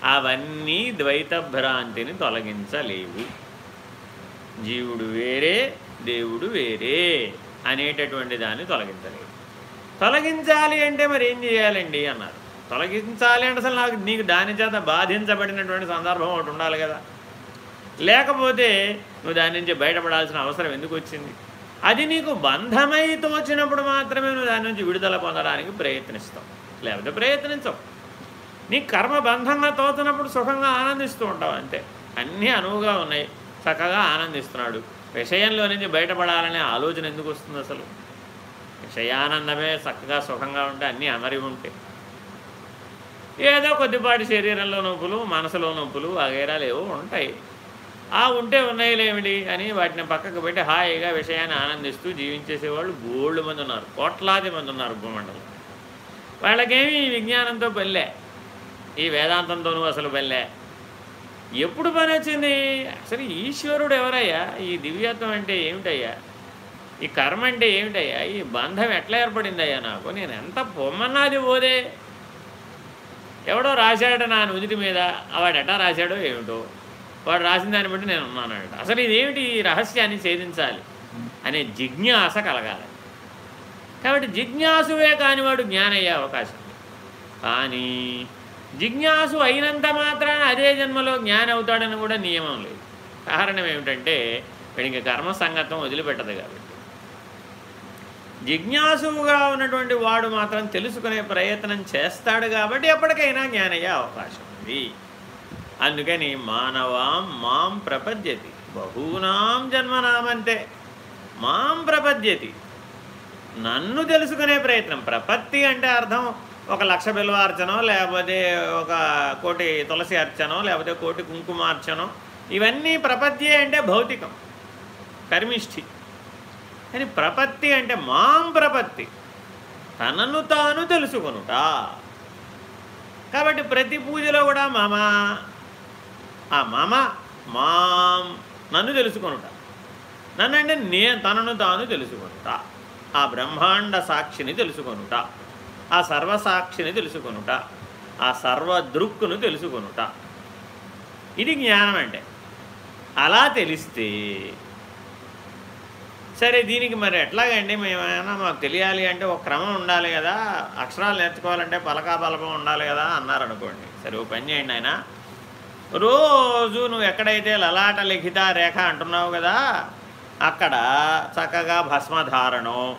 అవన్నీ ద్వైత భ్రాంతిని తొలగించలేవు. జీవుడు వేరే దేవుడు వేరే అనేటటువంటి దాన్ని తొలగించలేవు. తొలగించాలి అంటే మరి ఏం చేయాలండి అన్నారు. తొలగించాలి అంటే అసలు నాకు నీకు దాని చేత బాధించబడినటువంటి సందర్భం ఒకటి ఉండాలి కదా. లేకపోతే నువ్వు దాని నుంచి బయటపడాల్సిన అవసరం ఎందుకు వచ్చింది? అది నీకు బంధమై తోచినప్పుడు మాత్రమే నువ్వు దాని నుంచి విడుదల పొందడానికి ప్రయత్నిస్తావు. లేకపోతే ప్రయత్నించవు. నీ కర్మ బంధంగా తోతున్నప్పుడు సుఖంగా ఆనందిస్తూ ఉంటావు అంతే. అన్నీ అనువుగా ఉన్నాయి. చక్కగా ఆనందిస్తున్నాడు. విషయంలో నుంచి బయటపడాలనే ఆలోచన ఎందుకు వస్తుంది అసలు? విషయానందమే చక్కగా సుఖంగా ఉంటే అన్నీ అమరి ఉంటాయి ఏదో కొద్దిపాటి శరీరంలో నొప్పులు మనసులో నొప్పులు వగైరాలు ఏవో ఉంటాయి. ఆ ఉంటే ఉన్నాయిలేమిటి అని వాటిని పక్కకు పెట్టి హాయిగా విషయాన్ని ఆనందిస్తూ జీవించేసేవాళ్ళు గోల్డ్ మంది ఉన్నారు. కోట్లాది మంది ఉన్నారు భూమండలం వాళ్ళకేమి ఈ విజ్ఞానంతో పెళ్ళే ఈ వేదాంతంతోనూ అసలు వెళ్ళే ఎప్పుడు పని వచ్చింది? అసలు ఈశ్వరుడు ఎవరయ్యా? ఈ దివ్యత్వం అంటే ఏమిటయ్యా? ఈ కర్మ అంటే ఏమిటయ్యా? ఈ బంధం ఎట్లా ఏర్పడిందయ్యా నాకు? నేను ఎంత పొమ్మన్నాది పోదే ఎవడో రాశాడు నా నుదుటి మీద. వాడు ఎట్టా రాశాడో ఏమిటో? వాడు రాసిన దాన్ని బట్టి నేను ఉన్నానంట. అసలు ఇదేమిటి ఈ రహస్యాన్ని ఛేదించాలి? అనే జిజ్ఞాస కలగాలి. కాబట్టి జిజ్ఞాసువే కానివాడు జ్ఞానయ్యే అవకాశం. కానీ జిజ్ఞాసు అయినంత మాత్రాన అదే జన్మలో జ్ఞాని అవుతాడని కూడా నియమం లేదు. కారణం ఏమిటంటే వీడికి కర్మ సంగతం వదిలిపెట్టదు కాబట్టి. జిజ్ఞాసుగా ఉన్నటువంటి వాడు మాత్రం తెలుసుకునే ప్రయత్నం చేస్తాడు కాబట్టి ఎప్పటికైనా జ్ఞానయ్యే అవకాశం ఉంది. అందుకని మానవాం మాం ప్రపద్యతి. బహూనాం జన్మనామంతే. మాం ప్రపద్యతి. నన్ను తెలుసుకునే ప్రయత్నం. ప్రపత్తి అంటే అర్థం ఒక లక్ష బిల్వార్చనం లేకపోతే ఒక కోటి తులసి అర్చనం లేకపోతే కోటి కుంకుమార్చనం ఇవన్నీ ప్రపత్తి అంటే భౌతికం కర్మిష్ఠి. కానీ ప్రపత్తి అంటే మాం ప్రపత్తి. తనను తాను తెలుసుకొనుట. కాబట్టి ప్రతి పూజలో కూడా మమ ఆ మమ మాం నన్ను తెలుసుకొనుట. నన్ను అంటే నే తనను తాను తెలుసుకొనుట. ఆ బ్రహ్మాండ సాక్షిని తెలుసుకొనుట. ఆ సర్వసాక్షిని తెలుసుకొనుట ఆ సర్వదృక్కును తెలుసుకొనుట. ఇది జ్ఞానం అంటే అలా తెలిస్తే సరే దీనికి మరి ఎట్లాగండి? మేమైనా మాకు తెలియాలి అంటే ఒక క్రమం ఉండాలి కదా. అక్షరాలు నేర్చుకోవాలంటే పలకా బలపం ఉండాలి కదా అన్నారనుకోండి. సరే ఓ పని చేయండి ఆయన రోజు నువ్వు ఎక్కడైతే లలాట లిఖిత రేఖ అంటున్నావు కదా అక్కడ చక్కగా భస్మధారణం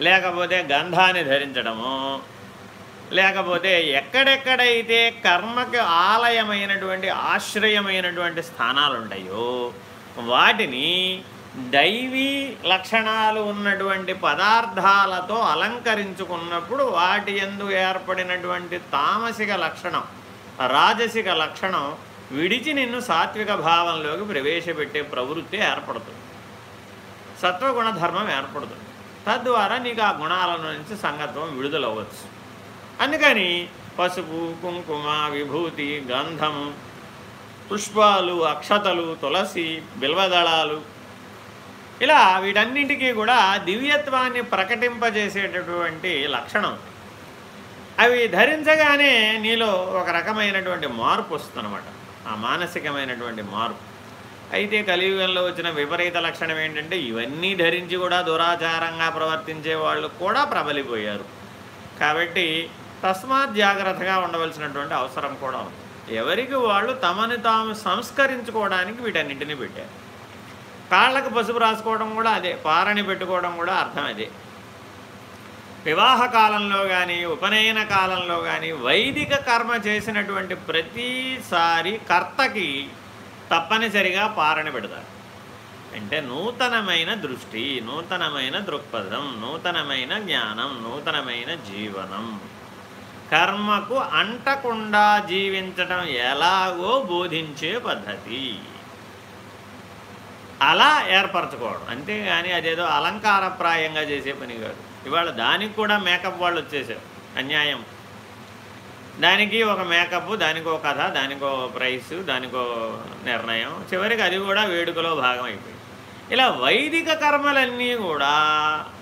లేకపోతే గంధాన్ని ధరించడము లేకపోతే ఎక్కడెక్కడైతే కర్మకి ఆలయమైనటువంటి ఆశ్రయమైనటువంటి స్థానాలు ఉంటాయో వాటిని దైవీ లక్షణాలు ఉన్నటువంటి పదార్థాలతో అలంకరించుకున్నప్పుడు వాటి ఎందు ఏర్పడినటువంటి తామసిక లక్షణం రాజసిక లక్షణం విడిచి నిన్ను సాత్విక భావంలోకి ప్రవేశపెట్టే ప్రవృత్తి ఏర్పడుతుంది. సత్వగుణ ధర్మం ఏర్పడుతుంది. తద్వారా నీకు ఆ గుణాల నుంచి సంగత్వం విడుదలవ్వచ్చు అందుకని పసుపు కుంకుమ విభూతి గంధము పుష్పాలు అక్షతలు తులసి బిల్వదళాలు ఇలా వీటన్నింటికీ కూడా దివ్యత్వాన్ని ప్రకటింపజేసేటటువంటి లక్షణం. అవి ధరించగానే నీలో ఒక రకమైనటువంటి మార్పు వస్తుందన్నమాట. ఆ మానసికమైనటువంటి మార్పు. అయితే కలియుగంలో వచ్చిన విపరీత లక్షణం ఏంటంటే ఇవన్నీ ధరించి కూడా దురాచారంగా ప్రవర్తించే వాళ్ళు కూడా ప్రబలిపోయారు. కాబట్టి తస్మాత్ జాగ్రత్తగా ఉండవలసినటువంటి అవసరం కూడా ఉంది. ఎవరికి వాళ్ళు తమని తాము సంస్కరించుకోవడానికి వీటన్నింటినీ పెట్టారు. కాళ్ళకు పసుపు రాసుకోవడం కూడా అదే పారని పెట్టుకోవడం కూడా అర్థం అదే. వివాహ కాలంలో కానీ ఉపనయన కాలంలో కానీ వైదిక కర్మ చేసినటువంటి ప్రతిసారి కర్తకి తప్పనిసరిగా పారణ పెడతారు. అంటే నూతనమైన దృష్టి నూతనమైన దృక్పథం నూతనమైన జ్ఞానం నూతనమైన జీవనం. కర్మకు అంటకుండా జీవించటం ఎలాగో బోధించే పద్ధతి. అలా ఏర్పరచుకోవడం. అంతేగాని అదేదో అలంకారప్రాయంగా చేసే పని కాదు. ఇవాళ దానికి కూడా మేకప్ వాళ్ళు వచ్చేసారు. అన్యాయం. దానికి ఒక మేకప్ దానికో కథ దానికో ప్రైస్ దానికో నిర్ణయం. చివరికి అది కూడా వేడుకలో భాగం అయిపోయింది. ఇలా వైదిక కర్మలన్నీ కూడా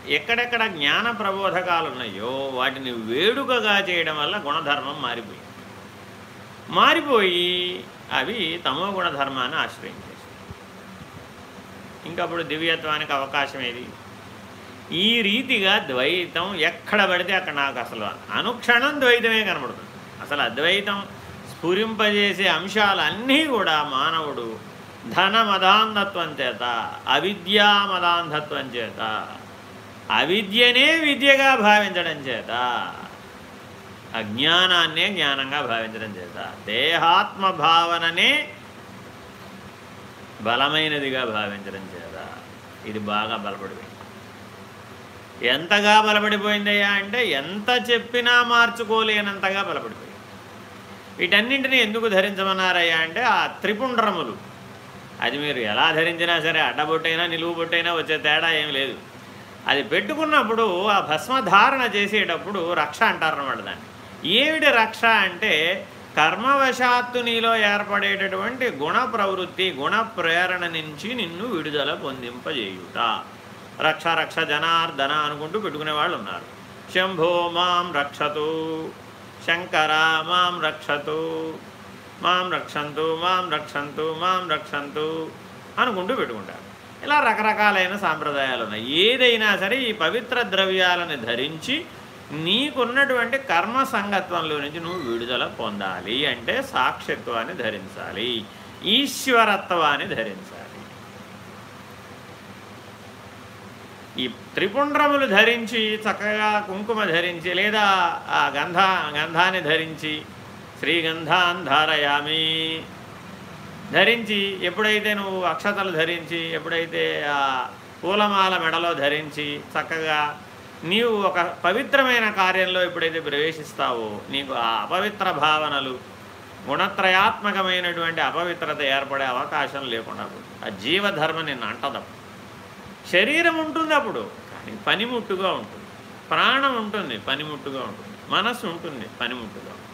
ఎక్కడెక్కడ జ్ఞాన ప్రబోధకాలు ఉన్నాయో వాటిని వేడుకగా చేయడం వల్ల గుణధర్మం మారిపోయింది. మారిపోయి అవి తమో గుణధర్మాన్ని ఆశ్రయించేస్తాయి ఇంకప్పుడు దివ్యత్వానికి అవకాశం ఏది? ఈ రీతిగా ద్వైతం ఎక్కడ పడితే అక్కడ నాకు అసలు అనుక్షణం ద్వైతమే కనబడుతుంది. అసలు అద్వైతం స్ఫురింపజేసే అంశాలన్నీ కూడా మానవుడు ధన మదాంధత్వం చేత అవిద్యా మదాంధత్వం చేత అవిద్యనే విద్యగా భావించడం చేత అజ్ఞానాన్నే జ్ఞానంగా భావించడం చేత దేహాత్మ భావననే బలమైనదిగా భావించడం చేత. ఇది బాగా బలపడిపోయింది. ఎంతగా బలపడిపోయిందయ్యా అంటే ఎంత చెప్పినా మార్చుకోలేనంతగా బలపడిపోయింది. వీటన్నింటినీ ఎందుకు ధరించమన్నారయ్యా అంటే ఆ త్రిపుండ్రములు. అది మీరు ఎలా ధరించినా సరే అడ్డబొట్టైనా నిలువు బొట్టైనా వచ్చే తేడా ఏం లేదు. అది పెట్టుకున్నప్పుడు ఆ భస్మధారణ చేసేటప్పుడు రక్ష అంటారన్నమాట దాన్ని. ఏమిటి రక్ష అంటే కర్మవశాత్తు నీలో ఏర్పడేటటువంటి గుణ ప్రవృత్తి గుణ ప్రేరణ నుంచి నిన్ను విడుదల పొందింపజేయుట. రక్ష రక్ష జనార్దన అనుకుంటూ పెట్టుకునే వాళ్ళు ఉన్నారు. శంభో మాం రక్షతు. శంకర మాం రక్షతు. మాం రక్షంతు మాం రక్షంతు మాం రక్షంతు అనుకుంటూ పెట్టుకుంటారు. ఇలా రకరకాలైన సాంప్రదాయాలు ఉన్నాయి ఏదైనా సరే ఈ పవిత్ర ద్రవ్యాలను ధరించి నీకున్నటువంటి కర్మ సంగత్వంలో నుంచి నువ్వు విడుదల పొందాలి అంటే సాక్షిత్వాన్ని ధరించాలి. ఈశ్వరత్వాన్ని ధరించాలి. ఈ త్రిపుండ్రములు ధరించి చక్కగా కుంకుమ ధరించి లేదా ఆ గంధ గంధాన్ని ధరించి శ్రీగంధాన్ ధారయామి. ధరించి ఎప్పుడైతే నువ్వు అక్షతలు ధరించి ఎప్పుడైతే ఆ పూలమాల మెడలో ధరించి చక్కగా నీవు ఒక పవిత్రమైన కార్యంలో ఎప్పుడైతే ప్రవేశిస్తావో నీకు ఆ అపవిత్ర భావనలు గుణత్రయాత్మకమైనటువంటి అపవిత్రత ఏర్పడే అవకాశం లేకుండా ఆ జీవధర్మ నిన్ను అంటదప్పుడు శరీరం ఉంటుంది అప్పుడు. కానీ పనిముట్టుగా ఉంటుంది. ప్రాణం ఉంటుంది పనిముట్టుగా ఉంటుంది. మనసు ఉంటుంది పనిముట్టుగా ఉంటుంది.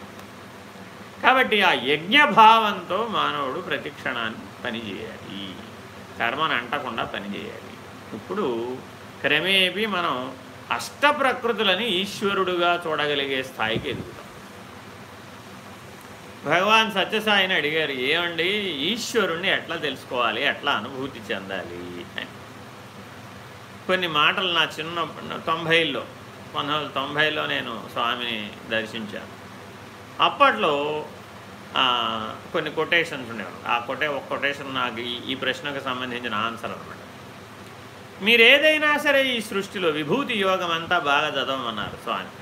కాబట్టి ఆ యజ్ఞభావంతో మానవుడు ప్రతిక్షణాన్ని పనిచేయాలి కర్మను అంటకుండా పనిచేయాలి ఇప్పుడు క్రమేపీ మనం అష్ట ప్రకృతులని ఈశ్వరుడుగా చూడగలిగే స్థాయికి ఎదుగుతాం. భగవాన్ సత్యసాయిని అడిగారు ఏమండి? ఈశ్వరుణ్ణి ఎట్లా తెలుసుకోవాలి? ఎట్లా అనుభూతి చెందాలి? కొన్ని మాటలు నా చిన్న తొంభైలో పంతొమ్మిది వందల తొంభైలో నేను స్వామిని దర్శించాను. అప్పట్లో కొన్ని కొటేషన్స్ ఉండేవి. ఆ కొటే ఒక కొటేషన్ నాకు ఈ ప్రశ్నకు సంబంధించిన ఆన్సర్ అనమాట మీరు ఏదైనా సరే ఈ సృష్టిలో విభూతి యోగం అంతా బాగా చదవమన్నారు స్వామి.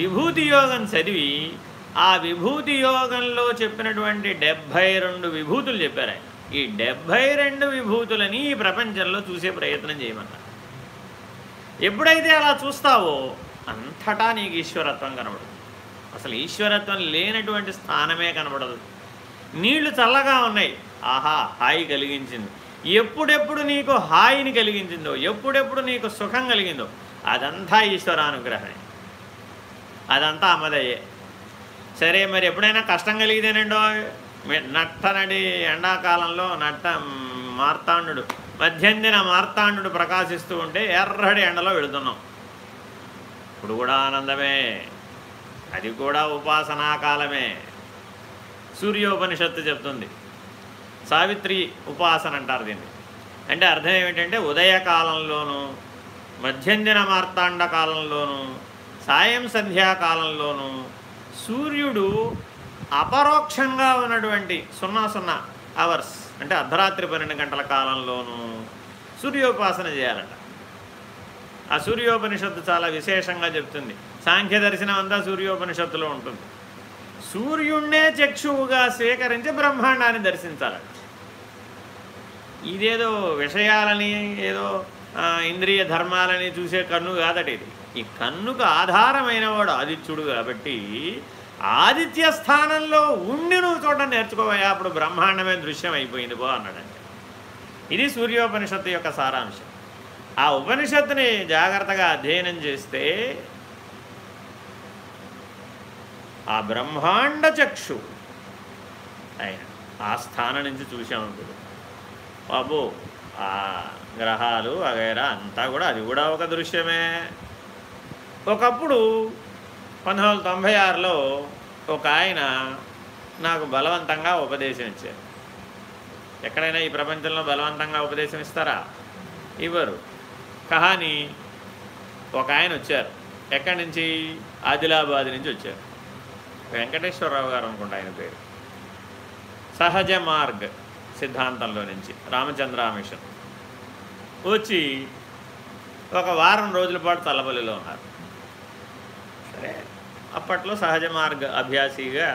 విభూతి యోగం చదివి ఆ విభూతి యోగంలో చెప్పినటువంటి డెబ్భై రెండు విభూతులు చెప్పారు ఆయన. ఈ డెబ్భై రెండు విభూతులని ఈ ప్రపంచంలో చూసే ప్రయత్నం చేయమన్నా. ఎప్పుడైతే అలా చూస్తావో అంతటా నీకు ఈశ్వరత్వం కనబడదు. అసలు ఈశ్వరత్వం లేనటువంటి స్థానమే కనబడదు. నీళ్ళు చల్లగా ఉన్నాయి. ఆహా హాయి కలిగించింది. ఎప్పుడెప్పుడు నీకు హాయిని కలిగించిందో ఎప్పుడెప్పుడు నీకు సుఖం కలిగిందో అదంతా ఈశ్వరానుగ్రహమే. అదంతా అమ్మదయ్యే సరే మరి ఎప్పుడైనా కష్టం కలిగితేనండో నట్టనడి ఎండాకాలంలో నట్ట మార్తాండు. మధ్యందిన మార్తాండు ప్రకాశిస్తూ ఉంటే ఎర్రడి ఎండలో వెళుతున్నాం. ఇప్పుడు కూడా ఆనందమే. అది కూడా ఉపాసనాకాలమే సూర్యోపనిషత్తు చెప్తుంది. సావిత్రి ఉపాసన అంటారు దీన్ని. అంటే అర్థం ఏమిటంటే ఉదయకాలంలోనూ మధ్యందిన మార్తాండ కాలంలోనూ సాయం సంధ్యాకాలంలోనూ సూర్యుడు అపరోక్షంగా ఉన్నటువంటి సున్నా సున్నా అవర్స్ అంటే అర్ధరాత్రి పన్నెండు గంటల కాలంలోనూ సూర్యోపాసన చేయాలంట. ఆ సూర్యోపనిషత్తు చాలా విశేషంగా చెప్తుంది. సాంఖ్య దర్శనం అంతా సూర్యోపనిషత్తులో ఉంటుంది. సూర్యుణ్ణే చక్షువుగా స్వీకరించి బ్రహ్మాండాన్ని దర్శించాలంట. ఇదేదో విషయాలని ఏదో ఇంద్రియ ధర్మాలని చూసే కన్ను కాదట ఇది. ఈ కన్నుకు ఆధారమైన వాడు ఆదిత్యుడు కాబట్టి ఆదిత్య స్థానంలో ఉండి నువ్వు చూడడం నేర్చుకోవా అప్పుడు బ్రహ్మాండమే దృశ్యం అయిపోయింది బో అన్నాడంటే. ఇది సూర్యోపనిషత్తు యొక్క సారాంశం. ఆ ఉపనిషత్తుని జాగ్రత్తగా అధ్యయనం చేస్తే ఆ బ్రహ్మాండ చక్షు ఆయన ఆ స్థానం నుంచి చూసాం బాబు ఆ గ్రహాలు వగైరా అంతా కూడా అది కూడా ఒక దృశ్యమే. ఒకప్పుడు పంతొమ్మిది వందల తొంభై ఆరులో ఒక ఆయన నాకు బలవంతంగా ఉపదేశం ఇచ్చారు. ఎక్కడైనా ఈ ప్రపంచంలో బలవంతంగా ఉపదేశం ఇస్తారా? ఇవ్వరు. కహాని ఒక ఆయన వచ్చారు. ఎక్కడి నుంచి? ఆదిలాబాద్ నుంచి వచ్చారు. వెంకటేశ్వరరావు గారు అనుకుంటా ఆయన పేరు. సహజ మార్గ్ సిద్ధాంతంలో నుంచి రామచంద్ర మిషన్ వచ్చి ఒక వారం రోజుల పాటు తలబలిలో ఉన్నారు. సరే. అప్పట్లో సహజ మార్గ అభ్యాసిగా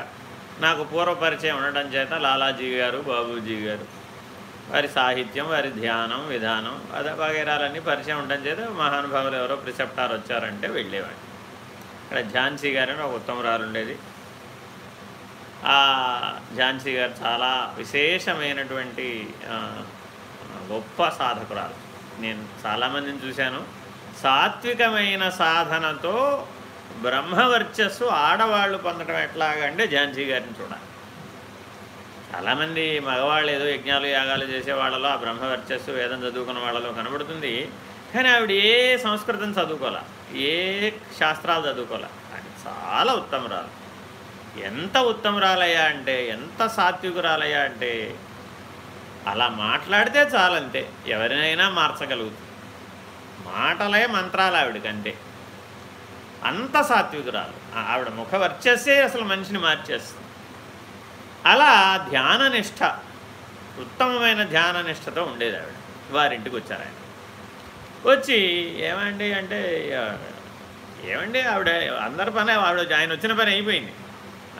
నాకు పూర్వపరిచయం ఉండటం చేత లాలాజీ గారు బాబూజీ గారు వారి సాహిత్యం వారి ధ్యానం విధానం అదే వగైరాలన్నీ పరిచయం ఉండటం చేత మహానుభావులు ఎవరో ప్రిసెప్టార్ వచ్చారంటే వెళ్ళేవాడిని. ఇక్కడ ఝాన్సీ గారని ఒక ఉత్తమరాలు ఉండేది. ఆ ఝాన్సీ గారు చాలా విశేషమైనటువంటి గొప్ప సాధకురాలు. నేను చాలామందిని చూశాను. సాత్వికమైన సాధనతో బ్రహ్మవర్చస్సు ఆడవాళ్ళు పొందడం ఎట్లాగంటే ఝాన్సీ గారిని చూడాలి. చాలామంది మగవాళ్ళు ఏదో యజ్ఞాలు యాగాలు చేసే వాళ్ళలో ఆ బ్రహ్మవర్చస్సు వేదం చదువుకున్న వాళ్ళలో కనబడుతుంది. కానీ ఆవిడ ఏ సంస్కృతం చదువుకోలే? ఏ శాస్త్రాలు చదువుకోలే? అది చాలా ఉత్తమరాలు. ఎంత ఉత్తమరాలయ్యా అంటే ఎంత సాత్వికురాలయ్యా అంటే అలా మాట్లాడితే చాలంతే. ఎవరినైనా మార్చగలుగుతుంది. మాటలే మంత్రాలు ఆవిడకంటే. అంత సాత్వికురాలు. ఆవిడ ముఖ వర్చస్సే అసలు మనిషిని మార్చేస్తుంది. అలా ధ్యాన నిష్ట ఉత్తమమైన ధ్యాన నిష్టతో ఉండేది ఆవిడ. వారింటికి వచ్చారు ఆయన. వచ్చి ఏమండి అంటే ఏమండి ఆవిడ అందరి పని ఆవిడ ఆయన వచ్చిన పని అయిపోయింది.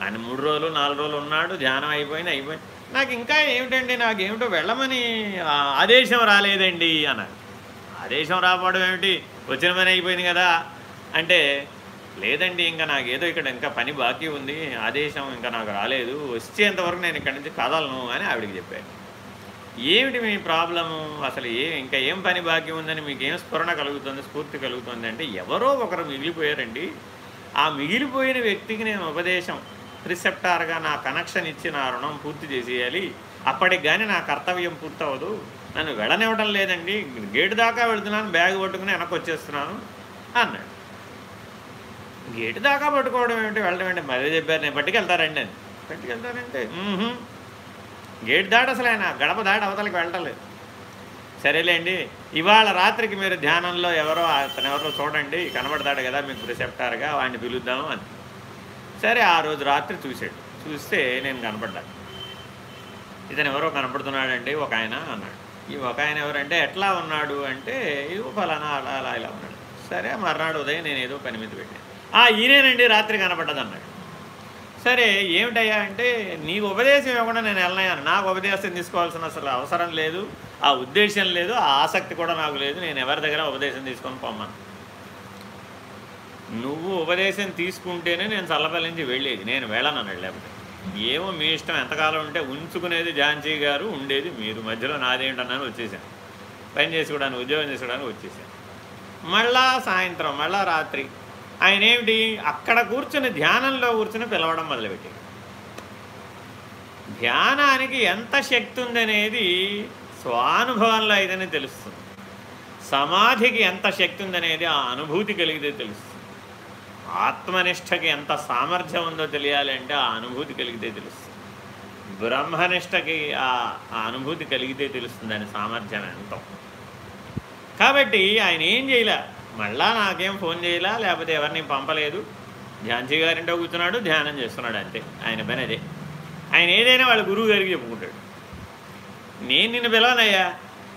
ఆయన మూడు రోజులు నాలుగు రోజులు ఉన్నాడు ధ్యానం అయిపోయింది అయిపోయింది. నాకు ఇంకా ఏమిటండి నాకు ఏమిటో వెళ్ళమని ఆదేశం రాలేదండి అన్నారు. ఆదేశం రావడం ఏమిటి? వచ్చిన పని అయిపోయింది కదా. అంటే లేదండి ఇంకా నాకు ఏదో ఇక్కడ ఇంకా పని బాకీ ఉంది ఆదేశం ఇంకా నాకు రాలేదు వచ్చేంతవరకు నేను ఇక్కడి నుంచి కదలను అని ఆవిడికి చెప్పాను. ఏమిటి మీ ప్రాబ్లము? అసలు ఏ ఇంకా ఏం పని బాకీ ఉందని మీకు ఏం స్ఫురణ కలుగుతుంది స్ఫూర్తి కలుగుతుంది అంటే ఎవరో ఒకరు మిగిలిపోయారండి. ఆ మిగిలిపోయిన వ్యక్తికి నేను ఉపదేశం రిసెప్టార్గా నా కనెక్షన్ ఇచ్చి నా రుణం పూర్తి చేసేయాలి. అప్పటికి కానీ నా కర్తవ్యం పూర్తవదు. నన్ను వెళ్ళనివ్వడం లేదండి. గేటు దాకా వెళుతున్నాను బ్యాగ్ పట్టుకుని వెనక్కి వచ్చేస్తున్నాను అన్నాడు. గేటు దాకా పట్టుకోవడం ఏమిటి? వెళ్ళడం ఏంటి మరీ చెప్పారు నేను పట్టుకెళ్తారండి అని. పట్టుకెళ్తారంటే గేట్ దాట అసలు ఆయన గడప దాట అవతలకి వెళ్ళలేదు సరేలేండి ఇవాళ రాత్రికి మీరు ధ్యానంలో ఎవరో అతను ఎవరో చూడండి కనబడతాడు కదా మీకు రిసెప్టార్గా వాడిని పిలుద్దాము అని. సరే ఆ రోజు రాత్రి చూశాడు. చూస్తే నేను కనపడ్డాను ఇతను ఎవరో కనపడుతున్నాడండి ఒక ఆయన అన్నాడు. ఈ ఒక ఆయన ఎవరంటే ఎట్లా ఉన్నాడు అంటే ఇదిగో ఫలానా అలా అలా ఇలా ఉన్నాడు. సరే మర్నాడు ఉదయం నేను ఏదో పని మీద పెట్టాను ఆ ఈయనేనండి రాత్రి కనపడ్డది అన్నాడు సరే ఏమిటయ్యా అంటే నీకు ఉపదేశం ఇవ్వకుండా నేను వెళ్ళనయ్యాను. నాకు ఉపదేశం తీసుకోవాల్సిన అసలు అవసరం లేదు. ఆ ఉద్దేశం లేదు ఆ ఆసక్తి కూడా నాకు లేదు. నేను ఎవరి దగ్గర ఉపదేశం తీసుకొని పొమ్మను. నువ్వు ఉపదేశం తీసుకుంటేనే నేను చల్లపల్లించి వెళ్ళేది. నేను వెళ్ళనన్నాడు లేకపోతే. ఏమో మీ ఇష్టం. ఎంతకాలం ఉంటే ఉంచుకునేది ఝాన్సీ గారు ఉండేది మీరు. మధ్యలో నాదేంటన్నాను వచ్చేసాను. పని చేసుకోవడానికి ఉద్యోగం చేసుకోవడానికి వచ్చేసాను. మళ్ళా సాయంత్రం మళ్ళా రాత్రి. ఆయన ఏమిటి? అక్కడ కూర్చుని ధ్యానంలో కూర్చుని పిలవడం మొదలుపెట్టాడు. ధ్యానానికి ఎంత శక్తి ఉందనేది స్వానుభవంలో అయితేనే తెలుస్తుంది. సమాధికి ఎంత శక్తి ఉందనేది ఆ అనుభూతి కలిగితే తెలుస్తుంది. ఆత్మనిష్టకి ఎంత సామర్థ్యం ఉందో తెలియాలి అంటే ఆ అనుభూతి కలిగితే తెలుస్తుంది. బ్రహ్మనిష్టకి ఆ అనుభూతి కలిగితే తెలుస్తుంది అనే సామర్థ్యం ఎంతో. కాబట్టి ఆయన ఏం చేయలే? మళ్ళా నాకేం ఫోన్ చేయలా? లేకపోతే ఎవరిని పంపలేదు. ఝాన్సీ గారింటో కూర్చున్నాడు ధ్యానం చేస్తున్నాడు అంతే. ఆయన పని అదే. ఆయన ఏదైనా వాళ్ళ గురువు గారికి చెప్పుకుంటాడు. నేను నిన్ను పిలవనయ్యా.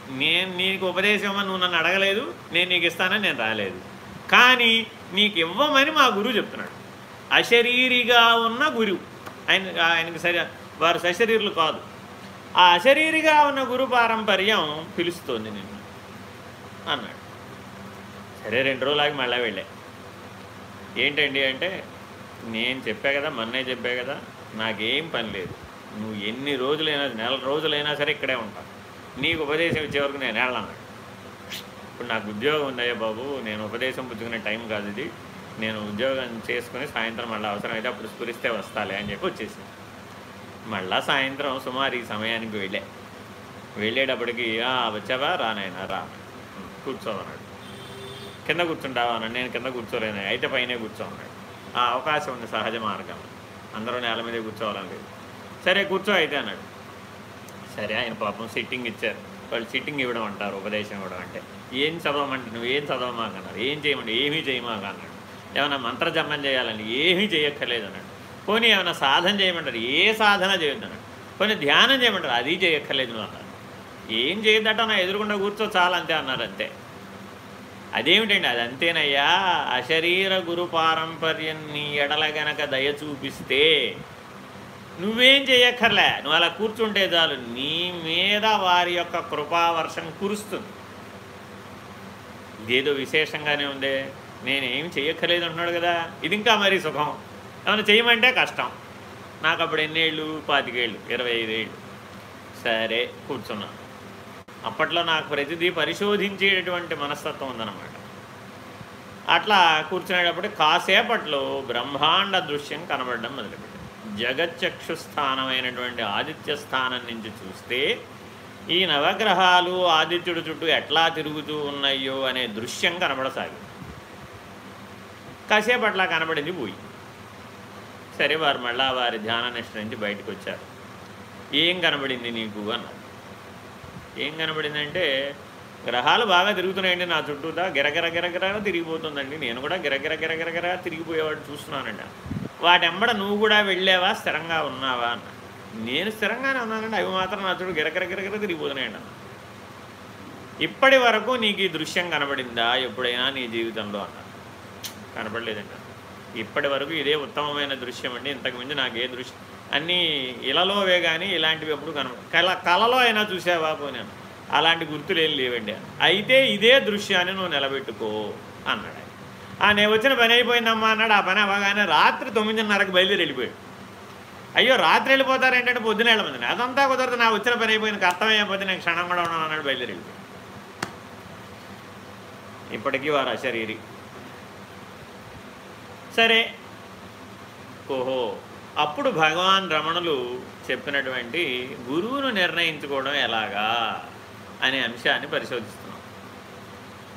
నేను నీకు ఉపదేశం నువ్వు నన్ను అడగలేదు. నేను నీకు ఇస్తానని నేను రాలేదు. కానీ నీకు ఇవ్వమని మా గురువు చెప్తున్నాడు. అశరీరిగా ఉన్న గురువు. ఆయన ఆయనకి సరి వారు సశరీరులు కాదు. ఆ అశరీరిగా ఉన్న గురు పారంపర్యం పిలుస్తోంది నిన్ను. అన్నాడు. సరే రెండు రోజులకి మళ్ళీ వెళ్ళా. ఏంటండి అంటే నేను చెప్పా కదా మొన్నే చెప్పా కదా నాకేం పని లేదు. నువ్వు ఎన్ని రోజులైనా నెల రోజులైనా సరే ఇక్కడే ఉంటా నీకు ఉపదేశం ఇచ్చే వరకు నేను వెళ్ళాను ఇప్పుడు నాకు ఉద్యోగం ఉందయ్యా బాబు నేను ఉపదేశం పుచ్చుకునే టైం కాదు ఇది. నేను ఉద్యోగం చేసుకుని సాయంత్రం మళ్ళీ అవసరం అయితే అప్పుడు స్ఫురిస్తే వస్తాలే అని చెప్పి వచ్చేసి. మళ్ళా సాయంత్రం సుమారు ఈ సమయానికి వెళ్ళే. వెళ్ళేటప్పటికి వచ్చావా? రానైనా రా. కూర్చోవన్నాడు కింద కూర్చుంటావా నేను కింద కూర్చోలేను అయితే పైనే కూర్చోమన్నాడు ఆ అవకాశం ఉంది సహజ మార్గం. అందరూ నేల మీదే కూర్చోవాలని లేదు. సరే కూర్చో అయితే అన్నాడు. సరే ఆయన పాపం సిట్టింగ్ ఇచ్చారు. వాళ్ళు సిట్టింగ్ ఇవ్వడం అంటారు ఉపదేశం ఇవ్వడం అంటే. ఏం చదవమంటే నువ్వు ఏం చదవమాక అన్నారు ఏం చేయమంటే ఏమీ చేయమాక అన్నాడు. ఏమైనా మంత్రజమ్మం చేయాలని ఏమీ చేయక్కర్లేదు అన్నాడు. పోనీ ఏమైనా సాధన చేయమంటారు ఏ సాధన చేయొద్దు అన్నాడు. పోనీ ధ్యానం చేయమంటారు అది చేయక్కర్లేదు నువ్వు అన్నారు ఏం చేయొద్దట నా ఎదురుకుండా కూర్చో చాలా అంతే అన్నారు అంతే. అదేమిటండి? అది అంతేనయ్యా అశరీర గురు పారంపర్యం నీ ఎడల గనక దయ చూపిస్తే నువ్వేం చేయక్కర్లే. నువ్వు అలా కూర్చుంటే చాలు. నీ మీద వారి యొక్క కృపావర్షం కురుస్తుంది. ఇదేదో విశేషంగానే ఉందే. నేనేం చేయక్కర్లేదు అంటున్నాడు కదా. ఇది ఇంకా మరీ సుఖం. ఏమైనా చేయమంటే కష్టం. నాకు అప్పుడు ఎన్నేళ్ళు? పాతికేళ్ళు. ఇరవై ఐదేళ్ళు. సరే కూర్చున్నాను అప్పట్లో నాకు ప్రతిదీ పరిశోధించేటటువంటి మనస్తత్వం ఉందన్నమాట. అట్లా కూర్చునేటప్పుడు కాసేపట్లో బ్రహ్మాండ దృశ్యం కనబడడం మొదలుపెట్టింది. జగచ్చక్షు స్థానమైనటువంటి ఆదిత్య స్థానం నుంచి చూస్తే ఈ నవగ్రహాలు ఆదిత్యుడు చుట్టూ ఎట్లా తిరుగుతూ ఉన్నాయో అనే దృశ్యం కనబడసాగింది. కాసేపు అట్లా కనబడింది పోయి సరే వారు మళ్ళా వారి ధ్యాన నిష్ట నుంచి బయటకు వచ్చారు ఏం కనబడింది నీకు అన్నారు ఏం కనబడిందంటే గ్రహాలు బాగా తిరుగుతున్నాయండి నా చుట్టూతా గిరగిర గిరగిరగా తిరిగిపోతుందండి. నేను కూడా గిరగిర గిరగిరగిర తిరిగిపోయేవాడు చూస్తున్నానండి వాటెంబడ నువ్వు కూడా వెళ్ళావా? స్థిరంగా ఉన్నావా? అన్న. నేను స్థిరంగానే ఉన్నానండి. అవి మాత్రం నా చుట్టూ గిరగిర గిరగిర తిరిగిపోతున్నాయండి అన్న ఇప్పటి వరకు నీకు ఈ దృశ్యం కనబడిందా ఎప్పుడైనా నీ జీవితంలో? అన్న. కనపడలేదండి ఇప్పటి వరకు ఇదే ఉత్తమమైన దృశ్యం అండి. ఇంతకుముందు నాకు ఏ దృశ్యం అన్నీ ఇలలోవే కానీ ఇలాంటివి ఎప్పుడు కనపడ కళ కళలో అయినా చూసావా పోయాను అలాంటి గుర్తులు ఏం లేవండి. అయితే ఇదే దృశ్యాన్ని నువ్వు నిలబెట్టుకో అన్నాడు ఆయన. ఆ నేను వచ్చిన పని అయిపోయిందమ్మా అన్నాడు. ఆ పని అవ్వగానే రాత్రి తొమ్మిదిన్నరకు బయలుదేరి వెళ్ళిపోయాడు. అయ్యో రాత్రి వెళ్ళిపోతారు ఏంటంటే పొద్దున వెళ్ళమంది. అదంతా కుదరదు. నా వచ్చిన పని అయిపోయింది. అర్థమైపోతే నేను క్షణం కూడా ఉన్నాను అన్నాడు బయలుదేరి వెళ్ళిపోయాడు. ఇప్పటికీ వారు అశరీరి. సరే. ఓహో. అప్పుడు భగవాన్ రమణులు చెప్పినటువంటి గురువును నిర్ణయించుకోవడం ఎలాగా అనే అంశాన్ని పరిశోధిస్తున్నాం.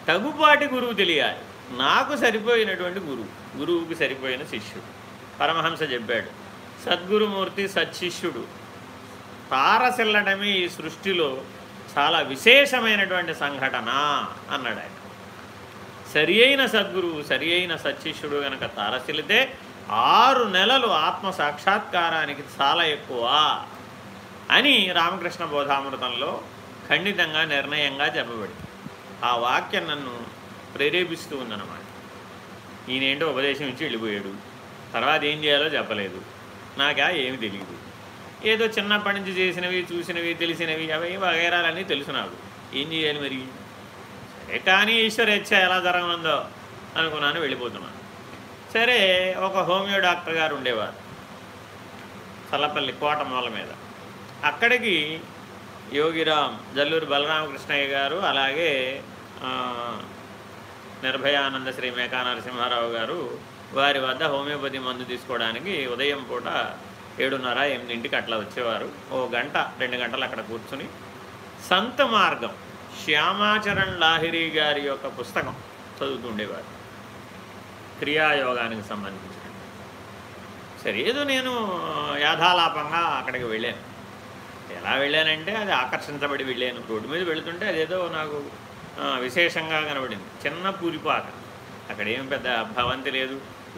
తగుపాటి గురువు తెలియాలి. నాకు సరిపోయినటువంటి గురువు గురువుకి సరిపోయిన శిష్యుడు. పరమహంస చెప్పాడు సద్గురుమూర్తి సత్శిష్యుడు తారసిల్లడమే ఈ సృష్టిలో చాలా విశేషమైనటువంటి సంఘటన అన్నాడు ఆయన సరి అయిన సద్గురువు సరి అయిన సత్శిష్యుడు కనుక తారసిల్లితే ఆరు నెలలు ఆత్మ సాక్షాత్కారానికి చాలా ఎక్కువ అని రామకృష్ణ బోధామృతంలో ఖండితంగా నిర్ణయంగా చెప్పబడింది. ఆ వాక్యం నన్ను ప్రేరేపిస్తూ ఉందన్నమాట. ఈయనేంటో ఉపదేశం ఇచ్చి వెళ్ళిపోయాడు. తర్వాత ఏం చేయాలో చెప్పలేదు. నాకా ఏమి తెలియదు ఏదో చిన్నప్పటి నుంచి చేసినవి చూసినవి తెలిసినవి అవి వగైరాలన్నీ తెలుసు నాకు. ఏం చేయాలి మరి? సరే కానీ ఈశ్వరేచ్ఛ ఎలా జరగనుందో అనుకున్నాను వెళ్ళిపోతున్నాను. సరే ఒక హోమియో డాక్టర్ గారు ఉండేవారు. చల్లపల్లి కోట మూల మీద. అక్కడికి యోగిరామ్ జల్లూరు బలరామకృష్ణయ్య గారు అలాగే నిర్భయానంద శ్రీ మేకా నరసింహారావు గారు వారి వద్ద హోమియోపతి మందు తీసుకోవడానికి ఉదయం పూట ఏడున్నర ఎనిమిదింటికి అట్లా వచ్చేవారు. ఓ గంట రెండు గంటలు అక్కడ కూర్చుని. సంత మార్గం శ్యామాచరణ్ లాహిరి గారి యొక్క పుస్తకం చదువుతుండేవారు క్రియాయోగానికి సంబంధించిన సరే ఏదో నేను యాథాలాపంగా అక్కడికి వెళ్ళాను. ఎలా వెళ్ళానంటే అది ఆకర్షించబడి వెళ్ళాను. రోడ్డు మీద వెళుతుంటే అదేదో నాకు విశేషంగా కనబడింది. చిన్న పూరిపాక. అక్కడ ఏం పెద్ద భవంతి లేదు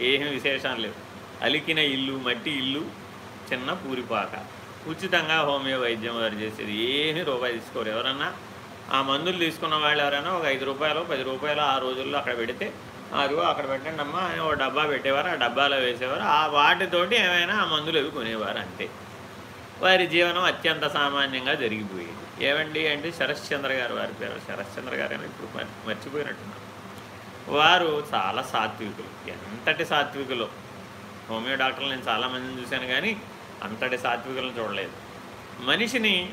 ఏమి విశేషాలు లేవు. అలికిన ఇల్లు మట్టి ఇల్లు చిన్న పూరిపాక. ఉచితంగా హోమియో వైద్యం వారు చేసేది ఏమీ రూపాయి తీసుకోరు. ఎవరన్నా ఆ మందులు తీసుకున్న వాళ్ళు ఎవరైనా ఒక ఐదు రూపాయలు పది రూపాయలు ఆ రోజుల్లో అక్కడ పెడితే అదిగో అక్కడ పెట్టండి అమ్మా ఒక డబ్బా పెట్టేవారు ఆ డబ్బాలో వేసేవారు. ఆ వాటితోటి ఏమైనా ఆ మందులు అవి కొనేవారు అంతే. వారి జీవనం అత్యంత సామాన్యంగా జరిగిపోయేది. ఏమండి అంటే శరశ్చంద్ర గారు వారి పేరు శరశ్చంద్ర గారు అని ఇప్పుడు మర్చిపోయినట్టున్నారు వారు చాలా సాత్వికులు. ఎంతటి సాత్వికులు? హోమియో డాక్టర్లు నేను చాలామందిని చూశాను కానీ అంతటి సాత్వికులను చూడలేదు. మనిషిని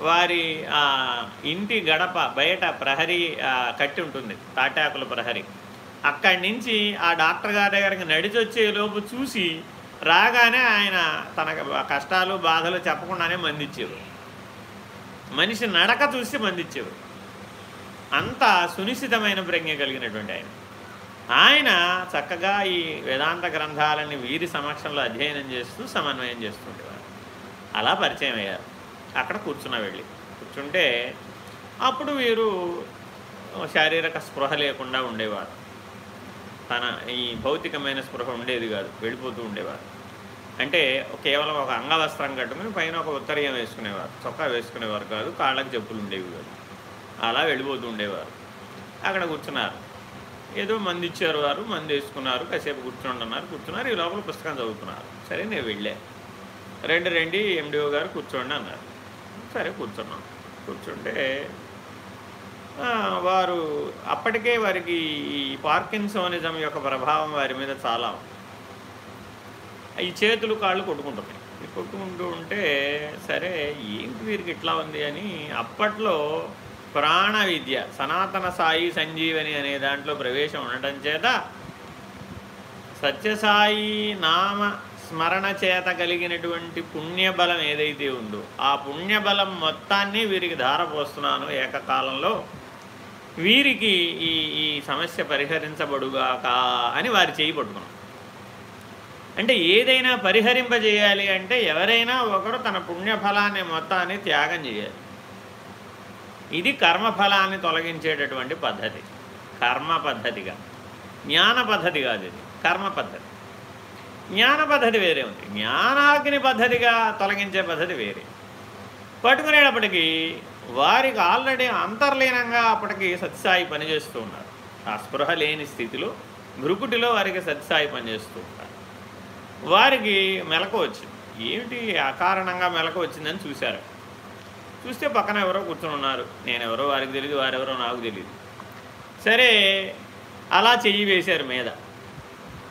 వారి ఇంటి గడప బయట ప్రహరీ కట్టి ఉంటుంది. తాటాకుల ప్రహరీ. అక్కడి నుంచి ఆ డాక్టర్ గారి దగ్గరికి నడిచి వచ్చేలోపు చూసి రాగానే ఆయన తన కష్టాలు బాధలు చెప్పకుండానే మందిచ్చేవారు. మనిషి నడక చూసి మందిచ్చేవారు. అంత సునిశ్చితమైన ప్రజ్ఞ కలిగినటువంటి ఆయన. ఆయన చక్కగా ఈ వేదాంత గ్రంథాలని వీరి సమక్షంలో అధ్యయనం చేస్తూ సమన్వయం చేస్తుండేవారు అలా పరిచయం అయ్యారు. అక్కడ కూర్చున్న వెళ్ళి కూర్చుంటే అప్పుడు వీరు శారీరక స్పృహ లేకుండా ఉండేవారు. తన ఈ భౌతికమైన స్పృహ ఉండేది కాదు వెళ్ళిపోతూ ఉండేవారు. అంటే కేవలం ఒక అంగవస్త్రం కట్టుకుని పైన ఒక ఉత్తరీయం వేసుకునేవారు చొక్కా వేసుకునేవారు కాదు కాళ్ళకి చెప్పులు ఉండేవి కాదు. అలా వెళ్ళిపోతూ ఉండేవారు. అక్కడ కూర్చున్నారు. ఏదో మంది ఇచ్చారు వారు మంది వేసుకున్నారు కాసేపు కూర్చోండున్నారు కూర్చున్నారు ఈ లోపల పుస్తకం చదువుతున్నారు. సరే నేను వెళ్ళే. రెండు రెండి ఎండిఓ గారు కూర్చోండి అన్నారు. సరే కూర్చున్నాం. కూర్చుంటే వారు అప్పటికే వారికి ఈ పార్కిన్సోనిజం యొక్క ప్రభావం వారి మీద చాలా ఈ చేతులు కాళ్ళు కొట్టుకుంటున్నాయి. కొట్టుకుంటూ ఉంటే సరే ఏంటి వీరికి ఇట్లా ఉంది అని అప్పట్లో ప్రాణ విద్య సనాతన సాయి సంజీవని అనే దాంట్లో ప్రవేశం ఉండటం చేత సత్యసాయి నామ స్మరణ చేత కలిగినటువంటి పుణ్యబలం ఏదైతే ఉందో ఆ పుణ్యబలం మొత్తాన్ని వీరికి ధారపోస్తున్నాను ఏకకాలంలో. వీరికి ఈ ఈ సమస్య పరిహరించబడుగాక అని వారు చేయి పట్టుకున్నాం అంటే ఏదైనా పరిహరింపజేయాలి అంటే ఎవరైనా ఒకరు తన పుణ్యఫలాన్ని మొత్తాన్ని త్యాగం చేయాలి. ఇది కర్మఫలాన్ని తొలగించేటటువంటి పద్ధతి. కర్మ పద్ధతిగా. జ్ఞాన పద్ధతి కాదు ఇది. కర్మ పద్ధతి. జ్ఞాన పద్ధతి వేరే ఉంది. జ్ఞానాగ్ని పద్ధతిగా తొలగించే పద్ధతి వేరే. పట్టుకునేటప్పటికీ వారికి ఆల్రెడీ అంతర్లీనంగా అప్పటికి సత్యసాయి పనిచేస్తూ ఉన్నారు. ఆ స్పృహ లేని స్థితిలో భృకుటిలో వారికి సత్యసాయి పనిచేస్తూ ఉంటారు వారికి మెలకు వచ్చింది. ఏమిటి అకారణంగా మెలకు వచ్చిందని చూశారు. చూస్తే పక్కన ఎవరో కూర్చొని ఉన్నారు. నేను ఎవరో వారికి తెలియదు వారెవరో నాకు తెలియదు సరే అలా చెయ్యి వేశారు మీద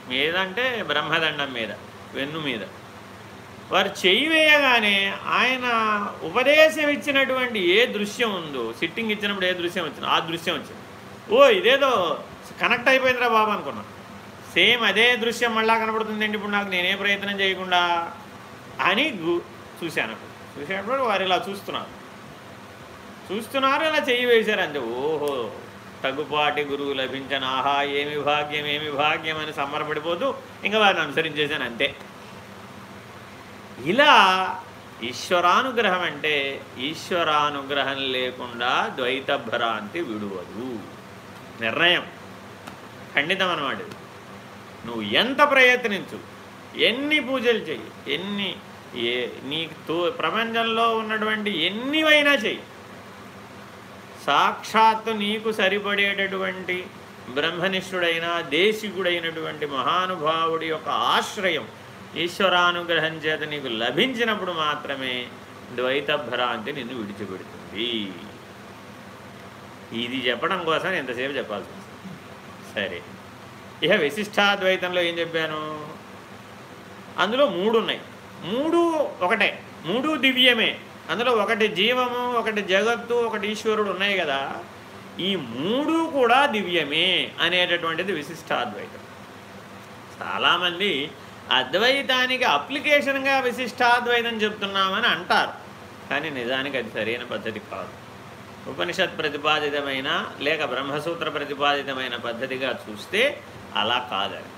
మీద అంటే బ్రహ్మదండం మీద వెన్ను మీద. వారు చెయ్యి వేయగానే ఆయన ఉపదేశం ఇచ్చినటువంటి ఏ దృశ్యం ఉందో సిట్టింగ్ ఇచ్చినప్పుడు ఏ దృశ్యం వచ్చిందో ఆ దృశ్యం వచ్చింది. ఓ ఇదేదో కనెక్ట్ అయిపోయిందిరా బాబు అనుకున్నా. సేమ్ అదే దృశ్యం మళ్ళా కనబడుతుందండి ఇప్పుడు నాకు? నేనే ప్రయత్నం చేయకుండా అని చూశాను. చూసేటప్పుడు వారు ఇలా చూస్తున్నారు. చూస్తున్నారు ఇలా చెయ్యి వేశారు అంతే. ఓహో తగుపాటి గురువు లభించను ఆహా ఏమి భాగ్యం ఏమి భాగ్యం అని సంబరపడిపోతూ ఇంకా వారిని అనుసరించేశాను అంతే. ఇలా ఈశ్వరానుగ్రహం అంటే ఈశ్వరానుగ్రహం లేకుండా ద్వైత భ్రాంతి విడువదు. నిర్ణయం. ఖండితం అన్నమాట నువ్వు ఎంత ప్రయత్నించు ఎన్ని పూజలు చెయ్యి ఎన్ని ఏ నీకు ప్రపంచంలో ఉన్నటువంటి ఎన్నివైనా చెయ్యి. సాక్షాత్తు నీకు సరిపడేటటువంటి బ్రహ్మనిష్ఠుడైన దేశికుడైనటువంటి మహానుభావుడి యొక్క ఆశ్రయం ఈశ్వరానుగ్రహం చేత నీకు లభించినప్పుడు మాత్రమే ద్వైత భ్రాంతి నిన్ను విడిచిపెడుతుంది. ఇది చెప్పడం కోసం ఎంతసేపు చెప్పాల్సి వస్తుంది. సరే. ఇక విశిష్టాద్వైతంలో ఏం చెప్పాను? అందులో మూడు ఉన్నాయి. మూడు ఒకటే. మూడు దివ్యమే. అందులో ఒకటి జీవము ఒకటి జగత్తు ఒకటి ఈశ్వరుడు ఉన్నాయి కదా. ఈ మూడు కూడా దివ్యమే అనేటటువంటిది విశిష్టాద్వైతం. చాలామంది అద్వైతానికి అప్లికేషన్గా విశిష్టాద్వైతం చెప్తున్నామని అంటారు. కానీ నిజానికి అది సరైన పద్ధతి కాదు. ఉపనిషత్ ప్రతిపాదితమైన లేక బ్రహ్మసూత్ర ప్రతిపాదితమైన పద్ధతిగా చూస్తే అలా కాదని.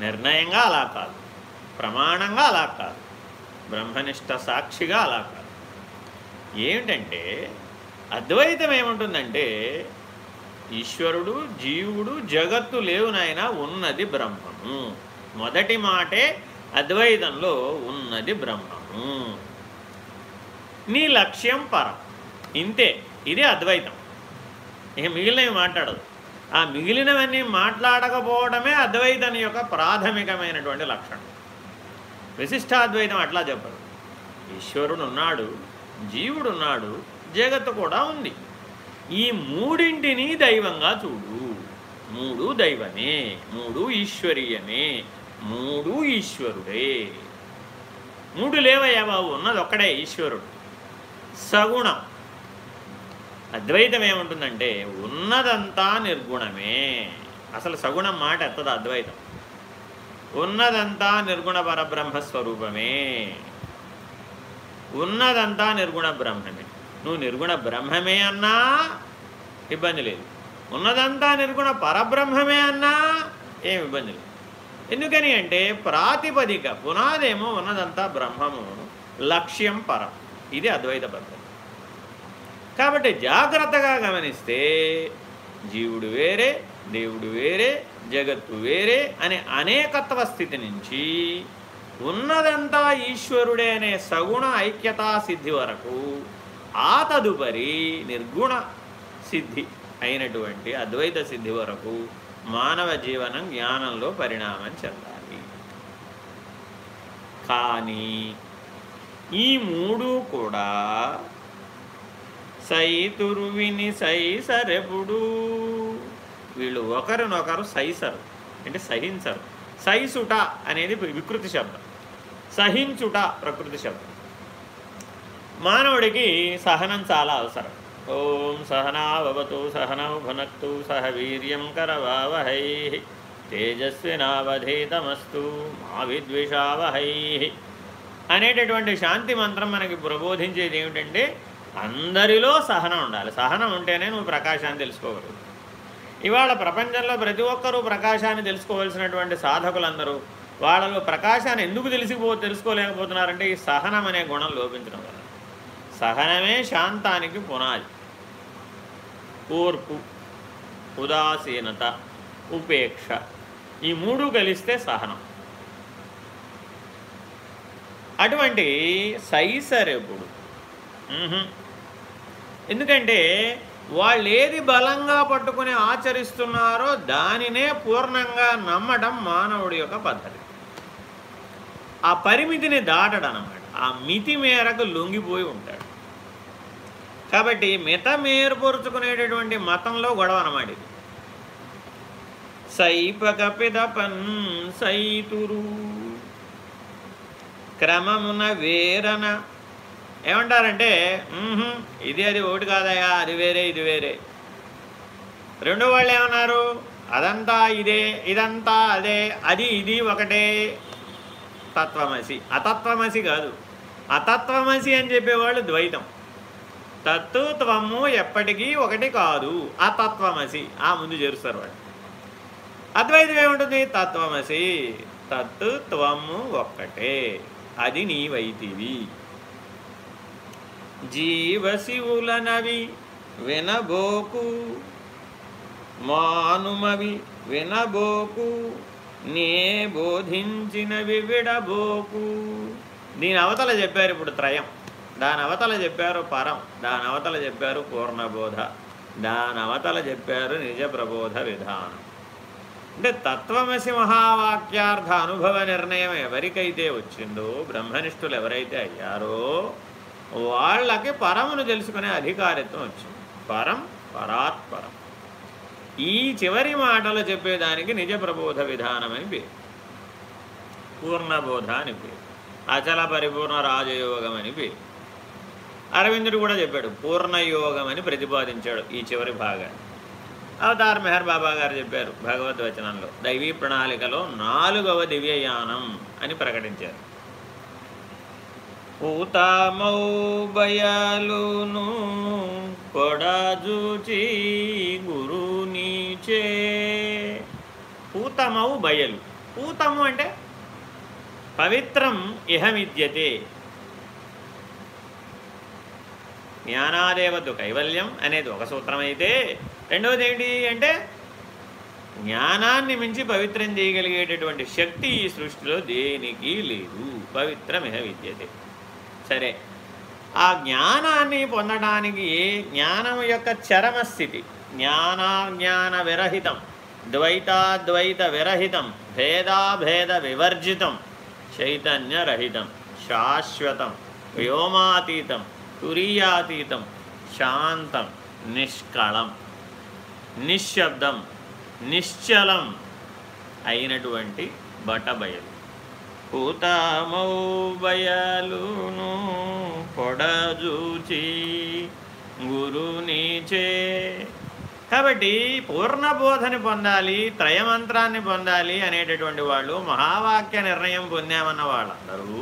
నిర్ణయంగా అలా కాదు. ప్రమాణంగా అలా కాదు. బ్రహ్మనిష్ట సాక్షిగా అలా కాదు. ఏమిటంటే అద్వైతం ఏముంటుందంటే ఈశ్వరుడు జీవుడు జగత్తు లేవు నాయన ఉన్నది బ్రహ్మము. మొదటి మాటే అద్వైతంలో ఉన్నది బ్రహ్మము. నీ లక్ష్యం పరం. ఇంతే ఇది అద్వైతం. ఇక మిగిలినవి మాట్లాడదు. ఆ మిగిలినవన్నీ మాట్లాడకపోవడమే అద్వైతం యొక్క ప్రాథమికమైనటువంటి లక్షణం. విశిష్టాద్వైతం అట్లా చెప్పరు. ఈశ్వరుడు ఉన్నాడు జీవుడు ఉన్నాడు జగత్తు కూడా ఉంది. ఈ మూడింటిని దైవంగా చూడు. మూడు దైవమే మూడు ఈశ్వరీయమే. మూడు ఈశ్వరుడే. మూడు లేవయ్యా బాబు ఉన్నది ఒక్కడే ఈశ్వరుడు. సగుణం. అద్వైతం ఏముంటుందంటే ఉన్నదంతా నిర్గుణమే. అసలు సగుణం మాట ఎత్తదు అద్వైతం? ఉన్నదంతా నిర్గుణ పరబ్రహ్మస్వరూపమే ఉన్నదంతా నిర్గుణ బ్రహ్మమే. నువ్వు నిర్గుణ బ్రహ్మమే అన్నా ఇబ్బంది లేదు. ఉన్నదంతా నిర్గుణ పరబ్రహ్మమే అన్నా ఏం ఇబ్బంది లేదు. ఎందుకని అంటే ప్రాతిపదిక పునాదేమో ఉన్నదంతా బ్రహ్మము లక్ష్యం పరం. ఇది అద్వైత పద్ధతి. కాబట్టి జాగ్రత్తగా గమనిస్తే జీవుడు వేరే దేవుడు వేరే జగత్తు వేరే అనే అనేకత్వ స్థితి నుంచి ఉన్నదంతా ఈశ్వరుడే అనే సగుణ ఐక్యతా సిద్ధి వరకు ఆ తదుపరి నిర్గుణ సిద్ధి అయినటువంటి అద్వైత సిద్ధి వరకు మానవ జీవనం జ్ఞానంలో పరిణామం చెందాలి. కానీ ఈ మూడు కూడా సైతురువిని సైసరెప్పుడు వీళ్ళు ఒకరినొకరు సైసరు అంటే సహించరు. సైసుట అనేది వికృతి శబ్దం. సహించుట ప్రకృతి శబ్దం. మానవుడికి సహనం చాలా అవసరం. ఓం సహనావతు సహనౌ భునక్తు సహ వీర్యం కరవావహై తేజస్వినావధీతమస్తు మా విద్విషావహై అనేటటువంటి శాంతి మంత్రం మనకి ప్రబోధించేది ఏమిటంటే అందరిలో సహనం ఉండాలి. సహనం ఉంటేనే నువ్వు ప్రకాశాన్ని తెలుసుకోగలవు. ఇవాళ ప్రపంచంలో ప్రతి ఒక్కరూ ప్రకాశాన్ని తెలుసుకోవాల్సినటువంటి సాధకులందరూ వాళ్ళలో ప్రకాశాన్ని ఎందుకు తెలిసిపో తెలుసుకోలేకపోతున్నారంటే ఈ సహనం అనే గుణం లోపించడం వల్ల. సహనమే శాంతానికి పునాది. ఓర్పు ఉదాసీనత ఉపేక్ష ఈ మూడు కలిస్తే సహనం. అటువంటి సైసరెప్పుడు ఎందుకంటే వాళ్ళు ఏది బలంగా పట్టుకుని ఆచరిస్తున్నారో దానినే పూర్ణంగా నమ్మడం మానవుడి యొక్క పద్ధతి. ఆ పరిమితిని దాటడం అన్నమాట ఆ మితి మేరకు లొంగిపోయి ఉంటాడు. కాబట్టి మిత ఏర్పరుచుకునేటటువంటి మతంలో గొడవ అన్నమాట ఇది. సైపక పిదపన్ సైతురు. క్రమమున వేరన. ఏమంటారంటే ఇది అది ఒకటి కాదయా అది వేరే ఇది వేరే. రెండు వాళ్ళు ఏమన్నారు? అదంతా ఇదే ఇదంతా అదే అది ఇది ఒకటే. తత్వమసి. అతత్వమసి కాదు. అతత్వమసి అని చెప్పేవాళ్ళు ద్వైతం. తత్తు త్వము ఎప్పటికీ ఒకటి కాదు. అతత్వమసి. ఆ ముందు చేరుస్తారు వాళ్ళు. అద్వైతం ఏముంటుంది? తత్వమసి. తత్తు త్వము ఒక్కటే. అది నీవైతివి జీవశివులనవి వినబోకు. మానుమవి వినబోకు. నే బోధించినవి విడబోకు. దీని అవతల చెప్పారు ఇప్పుడు త్రయం. దాని అవతల చెప్పారు పరం దాని అవతల చెప్పారు పూర్ణబోధ దాని అవతల చెప్పారు నిజ ప్రబోధ విధానం. అంటే తత్వమసి మహావాక్యార్థ అనుభవ నిర్ణయం ఎవరికైతే వచ్చిందో బ్రహ్మనిష్ఠులు ఎవరైతే అయ్యారో వాళ్ళకి పరమును తెలుసుకునే అధికారిత్వం వచ్చింది. పరం పరాత్పరం. ఈ చివరి మాటలు చెప్పేదానికి నిజ ప్రబోధ విధానం అని పేరు. పూర్ణబోధ అని పేరు. అచల పరిపూర్ణ రాజయోగం అని పేరు. అరవిందుడు కూడా చెప్పాడు పూర్ణయోగం అని ప్రతిపాదించాడు ఈ చివరి భాగాన్ని. అవతార్ మెహర్ బాబా గారు చెప్పారు భగవద్వచనంలో దైవీ ప్రణాళికలో నాలుగవ దివ్యయానం అని ప్రకటించారు. పూతామౌ బయలును పొడజూచి గురునీచే పూతమౌ బయలు పూతము అంటే పవిత్రం ఇహమిద్యతే. జ్ఞానాదేవద్దు కైవల్యం అనేది ఒక సూత్రం అయితే రెండవది ఏంటి అంటే జ్ఞానాన్ని మించి పవిత్రం చేయగలిగేటటువంటి శక్తి ఈ సృష్టిలో దేనికి లేదు. పవిత్రమిహ విద్యతే. సరే ఆ జ్ఞానాన్ని పొందడానికి జ్ఞానం యొక్క చరమస్థితి జ్ఞానాజ్ఞాన విరహితం ద్వైతాద్వైత విరహితం భేదాభేద వివర్జితం చైతన్యరహితం శాశ్వతం వ్యోమాతీతం తురీయాతీతం శాంతం నిష్కళం నిశ్శబ్దం నిశ్చలం అయినటువంటి బటబయలు. పూతామౌ బయలును పొడజూచి గురునీచే. కాబట్టి పూర్ణబోధని పొందాలి త్రయమంత్రాన్ని పొందాలి అనేటటువంటి వాళ్ళు మహావాక్య నిర్ణయం పొందామన్న వాళ్ళందరూ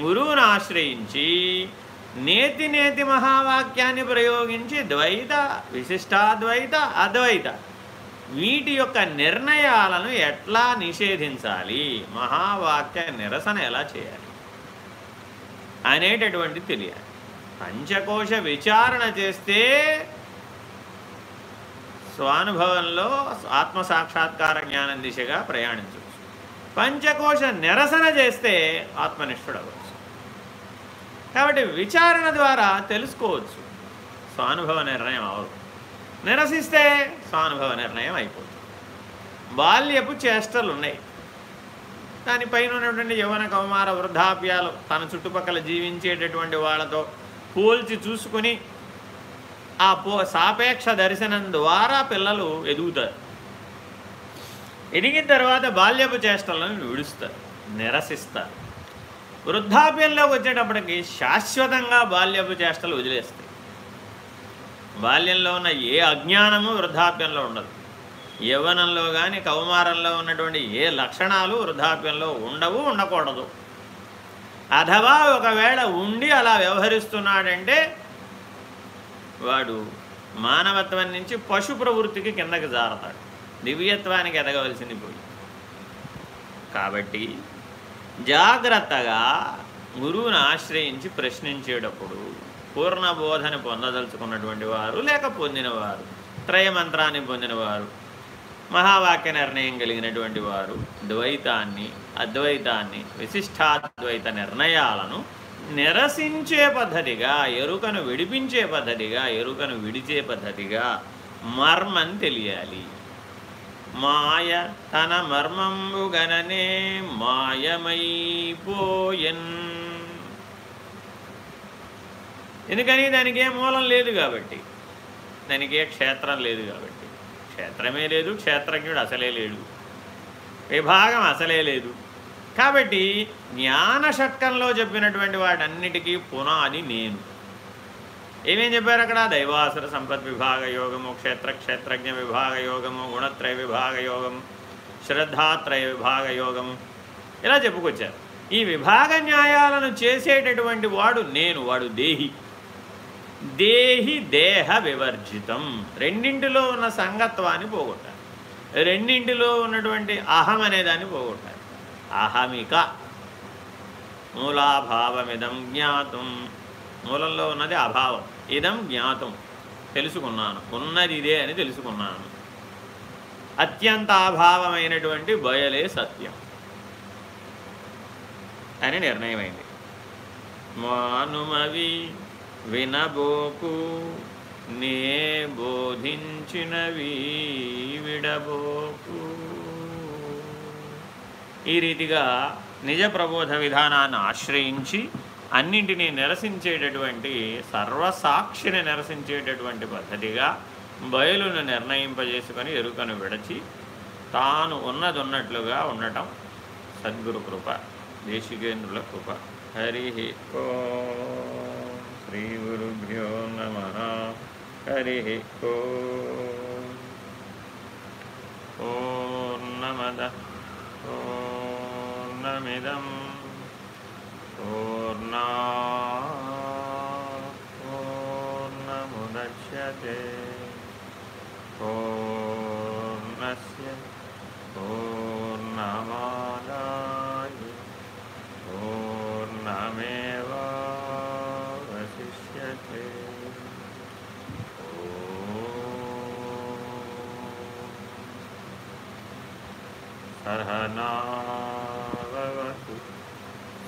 గురువును ఆశ్రయించి నేతి నేతి మహావాక్యాన్ని ప్రయోగించి ద్వైత విశిష్టాద్వైత అద్వైత వీటి యొక్క నిర్ణయాలను ఎట్లా నిషేధించాలి? మహావాక్య నిరసన ఎలా చేయాలి? అనేటటువంటి తెలియాలి. పంచకోశ విచారణ చేస్తే స్వానుభవంలో ఆత్మసాక్షాత్కార జ్ఞానం దిశగా ప్రయాణించవచ్చు. పంచకోశ నిరసన చేస్తే ఆత్మనిష్ఠుడవచ్చు కాబట్టి విచారణ ద్వారా తెలుసుకోవచ్చు. స్వానుభవ నిర్ణయం అవదు నిరసిస్తే స్వానుభవ నిర్ణయం అయిపోతుంది. బాల్యపు చేష్టలు ఉన్నాయి దానిపైన ఉన్నటువంటి యవన కౌమార వృద్ధాప్యాలు తన చుట్టుపక్కల జీవించేటటువంటి వాళ్ళతో పోల్చి చూసుకుని ఆ పో సాపేక్ష దర్శనం ద్వారా పిల్లలు ఎదుగుతారు. ఎదిగిన తర్వాత బాల్యపు చేష్టలను విడుస్తారు. నిరసిస్తారు. వృద్ధాప్యంలోకి వచ్చేటప్పటికి శాశ్వతంగా బాల్యపు చేష్టలు వదిలేస్తాయి. బాల్యంలో ఉన్న ఏ అజ్ఞానము వృద్ధాప్యంలో ఉండదు. యవ్వనంలో కానీ కౌమారంలో ఉన్నటువంటి ఏ లక్షణాలు వృద్ధాప్యంలో ఉండవు ఉండకూడదు. అథవా ఒకవేళ ఉండి అలా వ్యవహరిస్తున్నాడంటే వాడు మానవత్వం నుంచి పశు ప్రవృత్తికి కిందకి జారతాడు. దివ్యత్వానికి ఎదగవలసింది పోయి. కాబట్టి జాగ్రత్తగా గురువుని ఆశ్రయించి ప్రశ్నించేటప్పుడు పూర్ణ బోధని పొందదలుచుకున్నటువంటి వారు లేక పొందినవారు త్రయమంత్రాన్ని పొందినవారు మహావాక్య నిర్ణయం కలిగినటువంటి వారు ద్వైతాన్ని అద్వైతాన్ని విశిష్టాద్వైత నిర్ణయాలను నిరసించే పద్ధతిగా ఎరుకను విడిపించే పద్ధతిగా ఎరుకను విడిచే పద్ధతిగా మర్మం తెలియాలి. మాయ తన మర్మంబుగననే మాయమైపోయన్. ఎందుకని దానికి ఏ మూలం లేదు కాబట్టి? దానికి ఏ క్షేత్రం లేదు కాబట్టి. క్షేత్రమే లేదు క్షేత్రజ్ఞుడు అసలే లేడు. విభాగం అసలే లేదు. కాబట్టి జ్ఞాన షట్కంలో చెప్పినటువంటి వాటన్నిటికీ పునాది నేను. ఏమేం చెప్పారు అక్కడ? దైవాసుర సంపత్ విభాగ యోగము క్షేత్ర క్షేత్రజ్ఞ విభాగ యోగము గుణత్రయ విభాగ యోగము శ్రద్ధాత్రయ విభాగ యోగము. ఇలా చెప్పుకొచ్చారు. ఈ విభాగ న్యాయాలను చేసేటటువంటి వాడు నేను వాడు దేహి. దేహి దేహ వివర్జితం. రెండింటిలో ఉన్న సంగత్వాన్ని పోగొట్టాలి. రెండింటిలో ఉన్నటువంటి అహం అనేదాన్ని పోగొట్టాలి. అహమిక. మూలాభావమిదం జ్ఞాతం. మూలంలో ఉన్నది అభావం. ఇదం జ్ఞాతం. తెలుసుకున్నాను. ఉన్నది ఇదే అని తెలుసుకున్నాను. అత్యంత అభావమైనటువంటి బయలే సత్యం అని నిర్ణయమైంది. మానుమవి వినబోకు నే బోధించినవి విడబోకు. ఈ రీతిగా నిజ ప్రబోధ విధానాన్ని ఆశ్రయించి అన్నింటినీ నిరసించేటటువంటి సర్వసాక్షిని నిరసించేటటువంటి పద్ధతిగా బయలును నిర్ణయింపజేసుకొని ఎరుకను విడచి తాను ఉన్నది ఉన్నట్లుగా ఉండటం సద్గురు కృప దేశికేంద్రుల కృప. హరి ఓ శ్రీ గురుభ్యో నమ. హరి ఓర్ణమద ఓర్ణమిదం पूर्णा पूर्णमुदच्यते पूर्णस्य पूर्णमादाय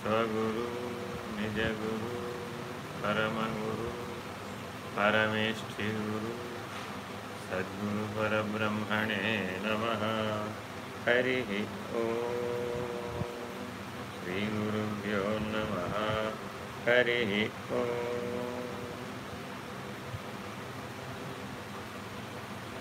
सगुरु निज गुरु परम गुरु परमेष्ठि गुरु सद्गुरु परब्रह्मणे नमः। हरिः ॐ श्रीगुरुभ्यो नमः। हरिः ॐ